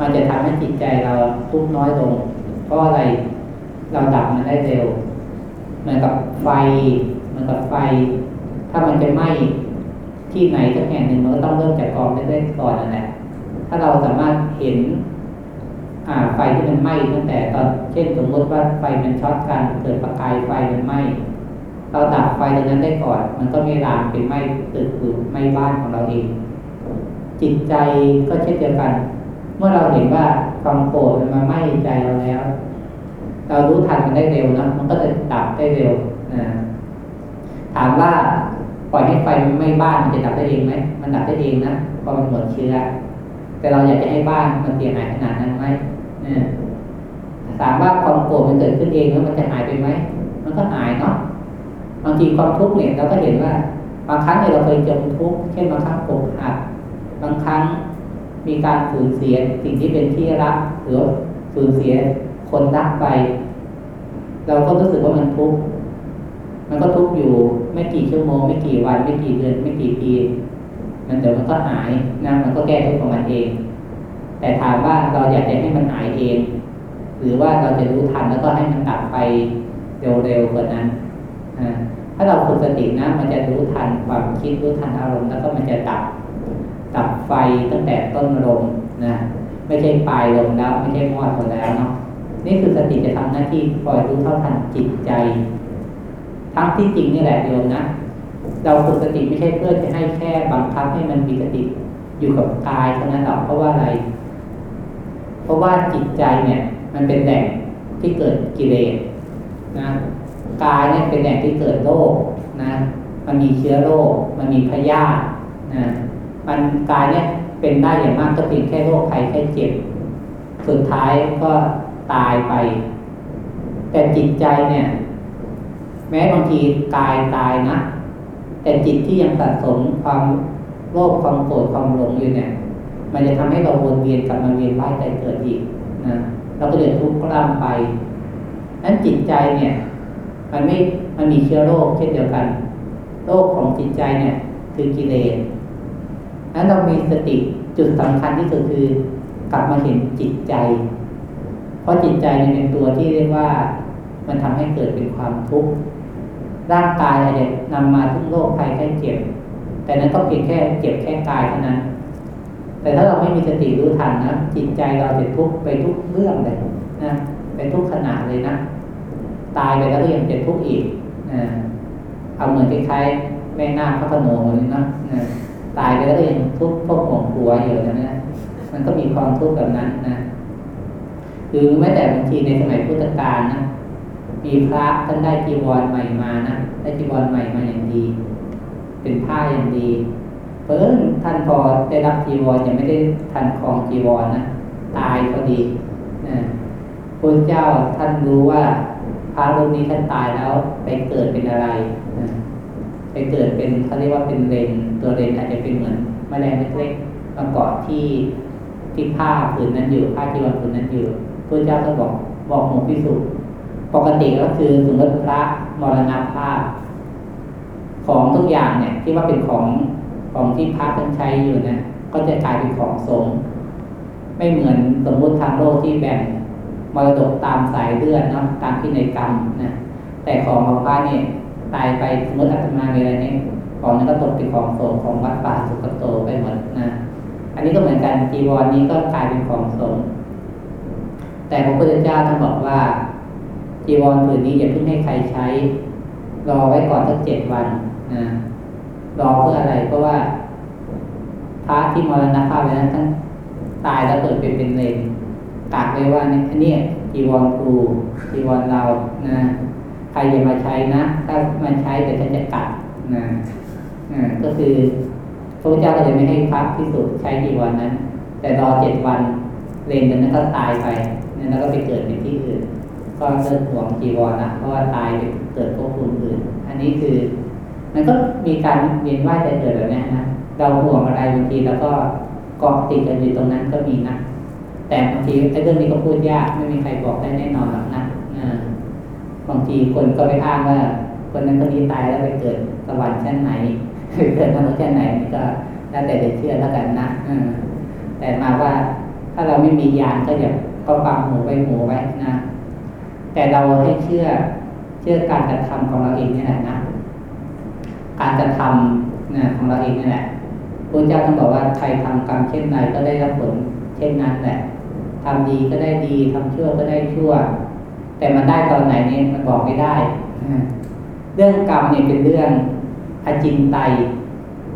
มันจะทำให้จิตใจเราทุกน้อยลง เพราะอะไรเราดับมันได้เร็วเหมือนกับไฟเหมือนกับไฟ ถ้ามันจะไหม้ทที่ไหนสักแห่งหนึ่งมันก็ต้องเริ่มจากกองเล็กๆก่อนนั่นแหละถ้าเราสามารถเห็นอ่าไฟที่มันไหม้ตั้งแต่ตอนเช่นสมมติว่าไฟมันช็อตกันเกิดประกายไฟมันไหม้ เราดับไฟตรงนั้นได้ก่อน มันก็ไม่ลามเป็นไหม้ตึกหรือไหม้บ้านของเราเอง จิตใจก็เช่นเดียวกัน เมื่อเราเห็นว่าความโกรธมันมาไหม้ใจเราแล้ว เรารู้ทันมันได้เร็วนะมันก็จะดับได้เร็วนะถามว่าปล่อยให้ไฟมันไหม้บ้านมันจะดับได้เองไหมมันดับได้เองนะพอมันหมดเชื้อแต่เราอยากจะให้บ้านมันเสียหายขนาดนั้นไหมถามว่าความโกรธมันเกิดขึ้นเองแล้วมันจะหายไปไหมมันก็หายเนาะ บางทีความทุกข์เนี่ยเราก็เห็นว่า บางครั้งเนี่ยเราเคยเจอทุกข์เช่นบางครั้งอกหักบางครั้งมีการสูญเสียสิ่งที่เป็นที่รักหรือสูญเสียคนรักไป เราก็รู้สึกว่ามันทุกข์มันก็ทุกข์อยู่ไม่กี่ชั่วโมงไม่กี่วันไม่กี่เดือนไม่กี่ปีมันเดี๋ยวมันก็หายนะมันก็แก้ทุกข์ของมันเอง แต่ถามว่าเราอยากจะให้มันหายเอง หรือว่าเราจะรู้ทันแล้วก็ให้มันดับไปเร็วๆกว่านั้น ถ้าเราฝึกสตินะมันจะรู้ทันความคิดรู้ทันอารมณ์แล้วก็มันจะดับดับไฟตั้งแต่ต้นลมนะไม่ใช่ปลายลมแล้วไม่ใช่มอดหมดแล้วเนาะนี่คือสติจะทำหน้าที่คอยรู้เท่าทันจิตใจ ทั้งที่จริงนี่แหละโยมนะเราฝึกสติไม่ใช่เพื่อจะให้แค่บังคับให้มันมีสติอยู่กับกายเท่านั้นหรอกเพราะว่าอะไร เพราะว่าจิตใจเนี่ย มันเป็นแหล่งที่เกิดกิเลสนะ กายเนี่ยเป็นแหล่งที่เกิดโรคนะ มันมีเชื้อโรค มันมีพยาธินะ มันกายเนี่ยเป็นได้อย่างมากก็เพียงแค่โรคภัยแค่เจ็บ สุดท้ายก็ตายไป แต่จิตใจเนี่ย แม้บางทีกายตายนะ แต่จิตที่ยังสะสมความโลภความโกรธความหลงอยู่เนี่ย มันจะทำให้เราวนเวียนกลับมาเวียนว่ายใจเกิดอีกนะเราก็เดือดทุกข์กล้ำไปนั้นจิตใจเนี่ย มันไม่มันมีเชื้อโรคเช่นเดียวกัน โรคของจิตใจเนี่ยคือกิเลสนั้นเรามีสติจุดสำคัญที่สุดคือกลับมาเห็นจิตใจ เพราะจิตใจเป็นตัวที่เรียกว่ามันทำให้เกิดเป็นความทุกข์ร่างกายอาจจะนำมาทุกโรคภัยแค่เจ็บ แต่นั้นก็เพียงแค่เจ็บแค่กายเท่านั้น แต่ถ้าเราไม่มีสติรู้ทันนะจิตใจเราจะทุกข์ไปทุกเรื่องเลยนะไปทุกขนาดเลยนะ ตายไปแล้วก็ยังจะทุกข์อีกนะเอาเหมือนคล้ายๆแม่นาคพระขนงเลยนะนะตายไปแล้วก็ยังทุกข์พวกห่วงผัวอยู่นะนะมันก็มีความทุกข์แบบนั้นนะหรือแม้แต่บางทีในสมัยพุทธกาลนะมีพระท่านได้จีวรใหม่มานะได้จีวรใหม่มาอย่างดี เป็นผ้าอย่างดีเพิ่นท่านพอได้รับจีวรยังไม่ได้ทันคลองจีวรนะตายพอดีนะพระเจ้าท่านรู้ว่า พระรูปนี้ท่านตายแล้วไปเกิดเป็นอะไรนะไปเกิดเป็นเขาเรียกว่าเป็นเลนตัวเลนอาจจะเป็นเหมือนแมลงเล็กๆมาเกาะที่ที่ผ้าผืนนั้นอยู่ผ้าจีวรผืนนั้นอยู่พระเจ้าก็บอกบอกหมู่พิสุปกติก็คือสมมติพระมรณภาพ ของทุกอย่างเนี่ย ที่ว่าเป็นของของที่พระท่านใช้อยู่นะก็จะกลายเป็นของสงไม่เหมือนสมมุติทางโลกที่แบ่ง มรดกตามสายเลือดเนาะตามพินัยกรรมนะแต่ของของพระเนี่ยตายไปสมมติอาตมาในอะไรเนี่ยของนั้นก็ตกเป็นของโสงของวัดป่าสุกโตไปหมดนะอันนี้ก็เหมือนกันจีวรนี้ก็กลายเป็นของสงแต่พระพุทธเจ้าท่านบอกว่า จีวรผืนนี้อย่าเพิ่งให้ใครใช้ รอไว้ก่อนสักเจ็ดวันนะรอเพื่ออะไรเพราะว่าพระที่มรณภาพไปนั้นท่านตายแล้วเกิดเป็นเป็นเลน ตัดไว้ว่าเนี่อันนี้จีวรกูจีวรเรานะใครจะมาใช้นะ ถ้ามาใช้เดี๋ยวฉันจะกัดนะก็คือพระเจ้าก็เลยไม่ให้พระพิสุใช้จีวรนั้น แต่รอเจ็ดวันเลนนั้นก็ตายไปแล้วก็ไปเกิดในที่อื่น ก็เลิกห่วงจีวรนะเพราะว่าตายไปเกิดพภูมิอื่น อันนี้คือ มันก็มีการเวียนว่ายใจเกิดแบบนี้นะเราห่วงอะไรบางทีแล้วก็เกาะติดกันอยู่ตรงนั้นก็มีนะ แต่บางทีไอ้เรื่องนี้ก็พูดยากไม่มีใครบอกได้แน่นอนหรอกนะบางทีคนก็ไปอ้างว่า คนนั้นคนนี้ตายแล้วไปเกิดสวรรค์ชั้นไหนเกิดนรกชั้นไหนก็แล้วแต่จะเชื่อแล้วกันนะแต่มาว่าถ้าเราไม่มียานก็อย่าก็ฟังหูไว้หูไว้นะแต่เราให้เชื่อเชื่อการกระทำของเราเองนี่แหละนะการกระทำนะของเราเองนี่แหละพระเจ้าต้องบอกว่าใครทำกรรมเช่นใดก็ได้รับผลเช่นนั้นแหละ ทำดีก็ได้ดีทำชั่วก็ได้ชั่ว แต่มันได้ตอนไหนเนี่ยมันบอกไม่ได้เรื่องกรรมเนี่ยเป็นเรื่องอจินไต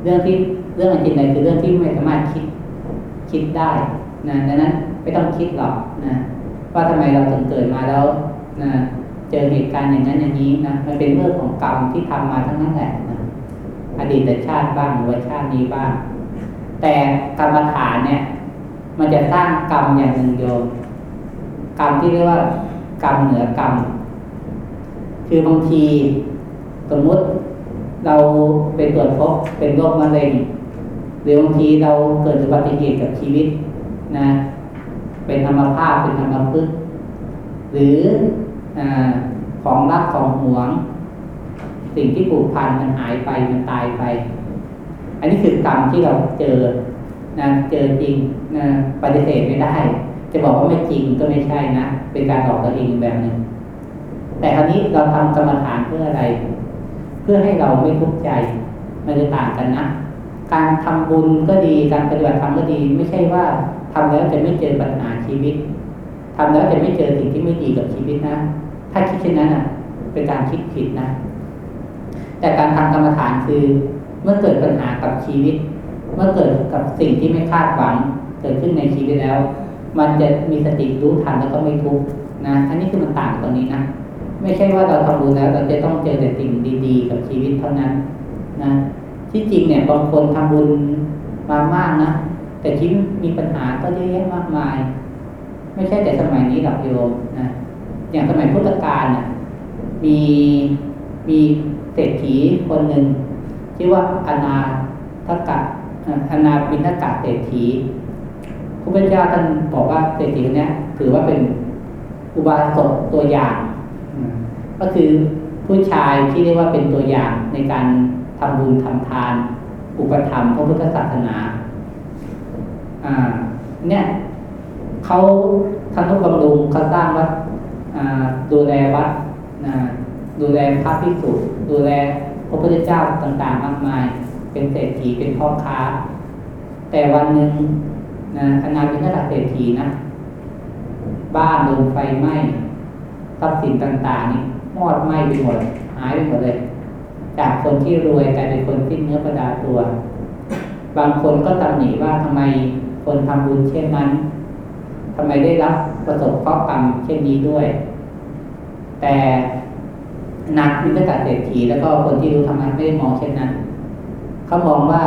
เรื่องที่เรื่องอจินไตยคือเรื่องที่ไม่สามารถคิดคิดได้นะดังนั้นไม่ต้องคิดหรอกนะว่าทำไมเราถึงเกิดมาแล้วนะเจอเหตุการณ์อย่างนั้นอย่างนี้นะมันเป็นเรื่องของกรรมที่ทำมาทั้งนั้นแหละนะอดีตชาติบ้างหรือว่าชาตินี้บ้าง แต่กรรมฐานเนี่ย มันจะสร้างกรรมอย่างหนึ่งโยมกรรมที่เรียกว่ากรรมเหนือกรรม คือบางทีสมมติเราไปตรวจพบเป็นโรคมะเร็งหรือบางทีเราเกิดอุบัติเหตุกับชีวิตนะ เป็นธรรมภาพเป็นธรรมพึกหรืออของรักของหวง สิ่งที่ผูกพันมันหายไปมันตายไป อันนี้คือกรรมที่เราเจอ นะเจอจริงนะปฏิเสธไม่ได้ จะบอกว่าไม่จริงก็ไม่ใช่นะ เป็นการหลอกตัวเองแบบหนึ่งแต่คราวนี้เราทำกรรมฐานเพื่ออะไร เพื่อให้เราไม่ทุกข์ใจมันจะต่างกันนะ การทำบุญก็ดีการปฏิบัติธรรมก็ดี ไม่ใช่ว่าทำแล้วจะไม่เจอปัญหาชีวิตทำแล้วจะไม่เจอสิ่งที่ไม่ดีกับชีวิตนะ ถ้าคิดเช่นนั้นอะ เป็นการคิดผิดนะ แต่การทำกรรมฐานคือเมื่อเกิดปัญหากับชีวิต เมื่อเกิดกับสิ่งที่ไม่คาดหวังเกิดขึ้นในชีวิตแล้ว มันจะมีสติรู้ทันแล้วก็ไม่ทุกข์นะ อันนี้คือมันต่างตรงนี้นะ ไม่ใช่ว่าเราทำบุญแล้ว เราจะต้องเจอแต่สิ่งดี ๆ กับชีวิตเท่านั้นนะที่จริงเนี่ยบางคนทำบุญมามากนะแต่ชีวิตมีปัญหาก็เยอะแยะมากมาย ไม่ใช่แต่สมัยนี้หรอกโยมนะอย่างสมัยพุทธกาลน่ะมีมีเศรษฐีคนหนึ่งชื่อว่าอนาทกะ อนาบินทกะเศรษฐีพระพุทธเจ้าท่านบอกว่าเศรษฐีคนนี้ถือว่าเป็นอุบาสกตัวอย่าง ก็คือผู้ชายที่เรียกว่าเป็นตัวอย่างในการทำบุญทำทาน อุปถัมภ์พระพุทธศาสนาอ่าเนี่ยเขาทำนุบำรุงเขาสร้างวัดดูแลวัดดูแลพระภิกษุดูแลพระพุทธเจ้าต่างๆมากมาย เป็นเศรษฐีเป็นพ่อค้า แต่วันหนึ่งนะคณะเป็นระดับเศรษฐีนะบ้านโดนไฟไหม้ทรัพย์สินต่างๆนี่มอดไหม้ไปหมดหายไปหมดเลย จากคนที่รวยกลายเป็นคนที่เนื้อประดาตัว บางคนก็ตำหนิว่าทำไมคนทำบุญเช่นนั้นทำไมได้รับประสบเคราะห์กรรมเช่นนี้ด้วย แต่นักวิทยาศาสตร์เศรษฐีแล้วก็คนที่รู้ธรรมะไม่ได้มองเช่นนั้น เขามองว่า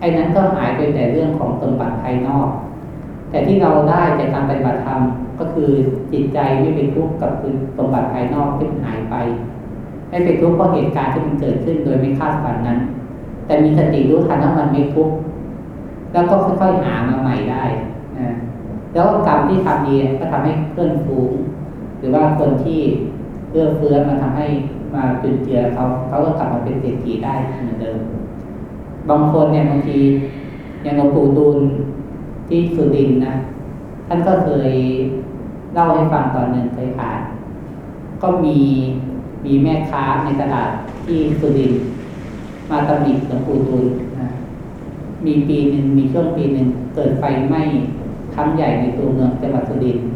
ไอ้นั้นก็หายไปแต่เรื่องของสมบัติภายนอก แต่ที่เราได้จากการปฏิบัติธรรมก็คือจิตใจไม่เป็นทุกข์กับคือสมบัติภายนอกที่หายไป ไม่เป็นทุกข์เพราะเหตุการณ์ที่มันเกิดขึ้นโดยไม่คาดฝันนั้น แต่มีสติรู้ทันว่ามันไม่ทุกข์แล้วก็ค่อยๆหามาใหม่ได้นะแล้วกรรมที่ทำดีก็ทำให้เพื่อนฝูงหรือว่าคนที่เอื้อเฟื้อมาทำให้มาจุนเจือเขาเขาก็กลับมาเป็นเศรษฐีได้เหมือนเดิม บางคนเนี่ยบางทีอย่างหลวงปู่ดูลที่สุรินนะท่านก็เคยเล่าให้ฟังตอนหนึ่งเคยผ่าน ก็มีมีแม่ค้าในตลาดที่สุรินมาตำหนิหลวงปู่ดูลนะมีปีหนึ่งมีช่วงปีหนึ่งเกิดไฟไหม้ครั้งใหญ่ในตัวเมืองจังหวัดสุรินทร์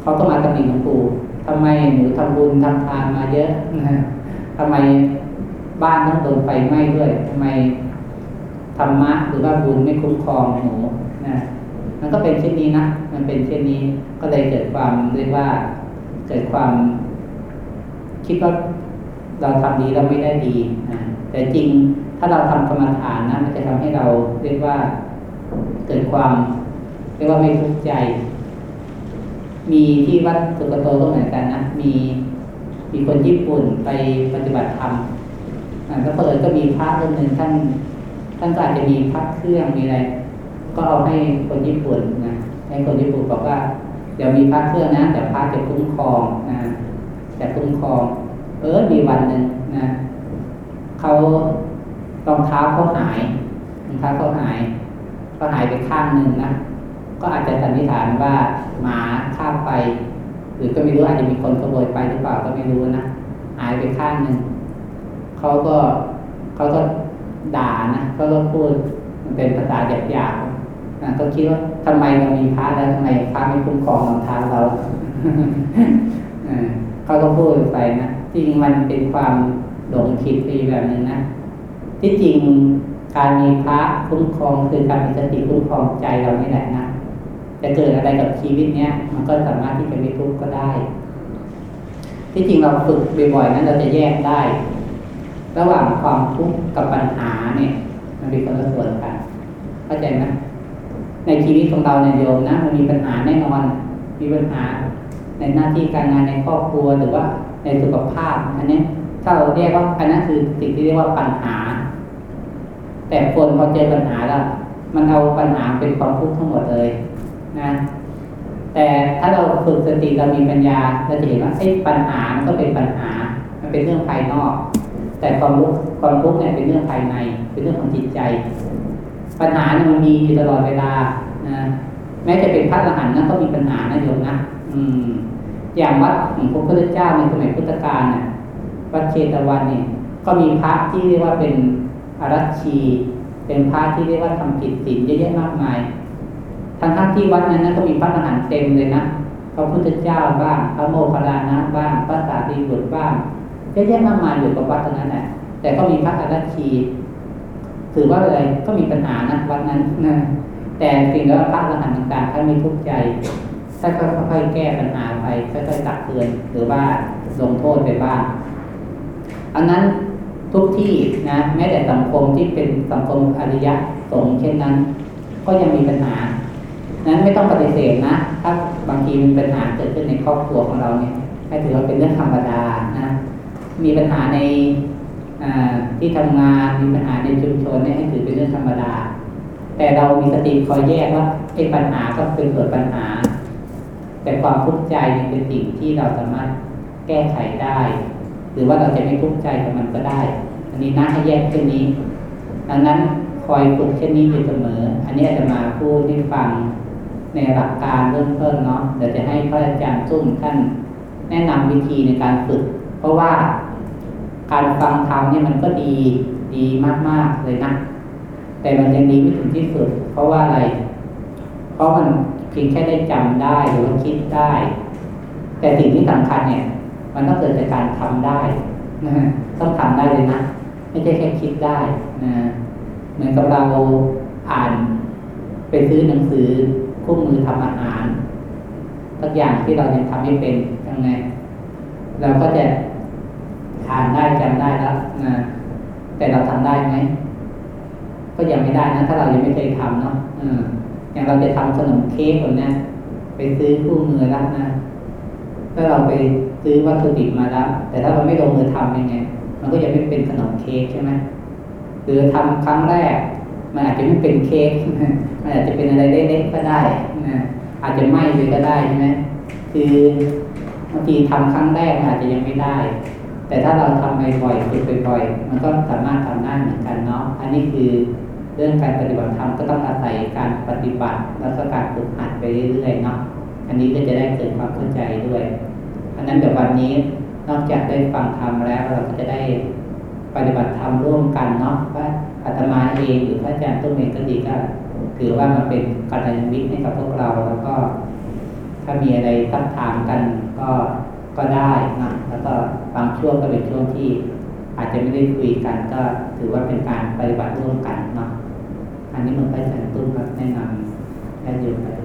เขาก็มาตำหนิหลวงปู่ทำไมหนูทำบุญทำทานมาเยอะนะทำไม บ้านต้องโดนไฟไหม้ด้วยทำไมธรรมะหรือว่าบุญไม่คุ้มครองหนูนะมันก็เป็นเช่นนี้นะมันเป็นเช่นนี้ก็เลยเกิดความเรียกว่าเกิดความ คิดว่าเราทำดีเราไม่ได้ดีนะแต่จริงถ้าเราทำกรรมฐานนะมันจะทำให้เราเรียกว่าเกิดความเรียกว่าไม่ทุกข์ใจ มีที่วัดสุกโตก็เหมือนกันนะมีมีคนญี่ปุ่นไปปฏิบัติธรรม แล้วเปิดก็มีพระคนหนึ่งท่านท่านก็อาจจะมีพระเครื่องมีอะไร ก็เอาให้คนญี่ปุ่นนะให้คนญี่ปุ่นบอกว่าเดี๋ยวมีพระเครื่องนะแต่พระจะคุ้มครองนะจะคุ้มครอง เออมีวันหนึ่งนะเขารองเท้าเขาหายรองเท้าเขาหายก็หายไปข้างหนึ่งนะก็อาจจะสันนิษฐานว่าหมาข้ามไป หรือก็ไม่รู้อาจจะมีคนขโมยไปหรือเปล่าก็ไม่รู้นะหายไปข้างหนึ่ง เขาก็เขาก็ด่านะเขาก็พูดมันเป็นภาษาหยาบๆนะก็คิดว่าทำไมเรามีพระแล้วทำไมพระไม่คุ้มครองรองเท้าเราเขาก็พูดไปนะจริงมันเป็นความหลงคิดไปแบบนึงนะที่จริงการมีพระคุ้มครองคือการมีสติคุ้มครองใจเรานี่แหละนะจะเกิดอะไรกับชีวิตเนี้ยมันก็สามารถที่จะไม่ทุกข์ก็ได้ ที่จริงเราฝึกบ่อยๆนั้นเราจะแยกได้ ระหว่างความทุกข์กับปัญหาเนี่ย มันเป็นคนละส่วนกันเข้าใจไหมในชีวิตของเราเนี่ยโยมนะมันมีปัญหาแน่นอนมีปัญหา ในหน้าที่การงานในครอบครัวหรือว่าในสุขภาพอันนี้ถ้าเราเรียกว่าอันนั้นคือสิ่งที่เรียกว่าปัญหา แต่คนพอเจอปัญหาแล้วมันเอาปัญหาเป็นความทุกข์ทั้งหมดเลยนะแต่ถ้าเราฝึกสติเรามีปัญญาเราจะเห็นว่าไอ้ปัญหามันก็เป็นปัญหา มันเป็นเรื่องภายนอก แต่ความทุกข์ความทุกข์เนี่ยเป็นเรื่องภายใน เป็นเรื่องของจิตใจ ปัญหาเนี่ยมันมีอยู่ตลอดเวลานะแม้จะเป็นพระอรหันต์นะก็มีปัญหานะโยมนะอืม อย่างวัดของพระพุทธเจ้าในสมัยพุทธกาลน่ะวัดเชตวันเนี่ยก็มีพระที่เรียกว่าเป็นอรัชชี เป็นพระที่เรียกว่าทำผิดศีลเยอะแยะมากมายทั้งทั้งที่วัดนั้นนะก็มีพระอรหันต์เต็มเลยนะพระพุทธเจ้าบ้าง พระโมคคัลลานะบ้างพระสารีบุตรบ้าง เยอะแยะมากมายอยู่กับวัดตรงนั้นแหละแต่ก็มีพระอารัชชีถือว่าอะไรก็มีปัญหานะวัดนั้นนะแต่สิ่งว่าพระอรหันต์ต่างๆท่านไม่ทุกข์ใจท่านก็ค่อยๆแก้ปัญหาไปค่อยๆตักเตือนหรือว่าลงโทษไปบ้างอันนั้นทุกที่นะแม้แต่สังคมที่เป็นสังคมอริยะสงเช่นนั้น ก็ยังมีปัญหา นั้นไม่ต้องปฏิเสธนะ ถ้าบางทีมีปัญหาเกิดขึ้นในครอบครัวของเราเนี่ยให้ถือว่าเป็นเรื่องธรรมดานะ มีปัญหาในที่ทำงานมีปัญหาในชุมชนเนี่ยให้ถือเป็นเรื่องธรรมดา แต่เรามีสติคอยแยกว่าไอ้ปัญหาก็เป็นเกิดปัญหา แต่ความทุกข์ใจเป็นสิ่งที่เราสามารถแก้ไขได้ หรือว่าเราจะไม่ทุกข์ใจกับมันก็ได้ อันนี้นะให้แยกเช่นนี้ ดังนั้นคอยฝึกเช่นนี้อยู่เสมอ อันนี้อาจจะมาพูดให้ฟังในหลักการเริ่มต้นเนาะเดี๋ยวจะให้พระอาจารย์ตุ้มท่านแนะนำวิธีในการฝึก ราะว่าการฟังธรรมเนี่ยมันก็ดีดีมากๆเลยนะ แต่มันยังดีไม่ถึงที่สุด เพราะว่าอะไร เพราะมันเพียงแค่ได้จำได้หรือว่าคิดได้ แต่สิ่งที่สำคัญเนี่ย มันต้องเกิดจากการทำได้นะต้องทำได้เลยนะ ไม่ใช่แค่คิดได้นะเหมือนกับเราอ่านไปซื้อหนังสือคู่มือทำอาหารทุกอย่างที่เรายังทำไม่เป็นยังไงเราก็จะ อ่านได้จำได้แล้วนะแต่เราทำได้ไหมก็ยังไม่ได้นะ ถ้าเรายังไม่เคยทำเนาะอย่างเราจะทำขนมเค้กคนนี้ไปซื้อคู่มือแล้วนะถ้าเราไปซื้อวัตถุดิบมาแล้ว แต่ถ้าเราไม่ลงมือทำยังไงมันก็ยังไม่เป็นขนมเค้กใช่ไหมหรือทำครั้งแรก มันอาจจะไม่เป็นเค้กมันอาจจะเป็นอะไรเล็กๆก็ได้นะอาจจะไหม้ไปก็ได้ใช่ไหมคือบางทีทำครั้งแรกอาจจะยังไม่ได้ แต่ถ้าเราทำบ่อยๆฝึกบ่อยๆมันก็สามารถทำได้เหมือนกันเนาะอันนี้คือเรื่องการปฏิบัติธรรมก็ต้องอาศัยการปฏิบัติแล้วก็การฝึกหัดไปเรื่อยๆเนาะอันนี้ก็จะได้เกิดความเข้าใจด้วยอันนั้นเดี๋ยววันนี้นอกจากได้ฟังธรรมแล้วเราก็จะได้ปฏิบัติธรรมร่วมกันเนาะว่าอาตมาเองหรือพระอาจารย์ตุ้มเองก็ดีก็ถือว่ามันเป็นกัลยาณมิตรให้กับพวกเราแล้วก็ ถ้ามีอะไรทักทามกันก็ ก็ได้นะแล้วก็บางช่วงก็เป็นช่วงที่อาจจะไม่ได้คุยกันก็ถือว่าเป็นการปฏิบัติร่วมกันเนาะอันนี้มันพระอาจะตุ้นแนะนำและนไป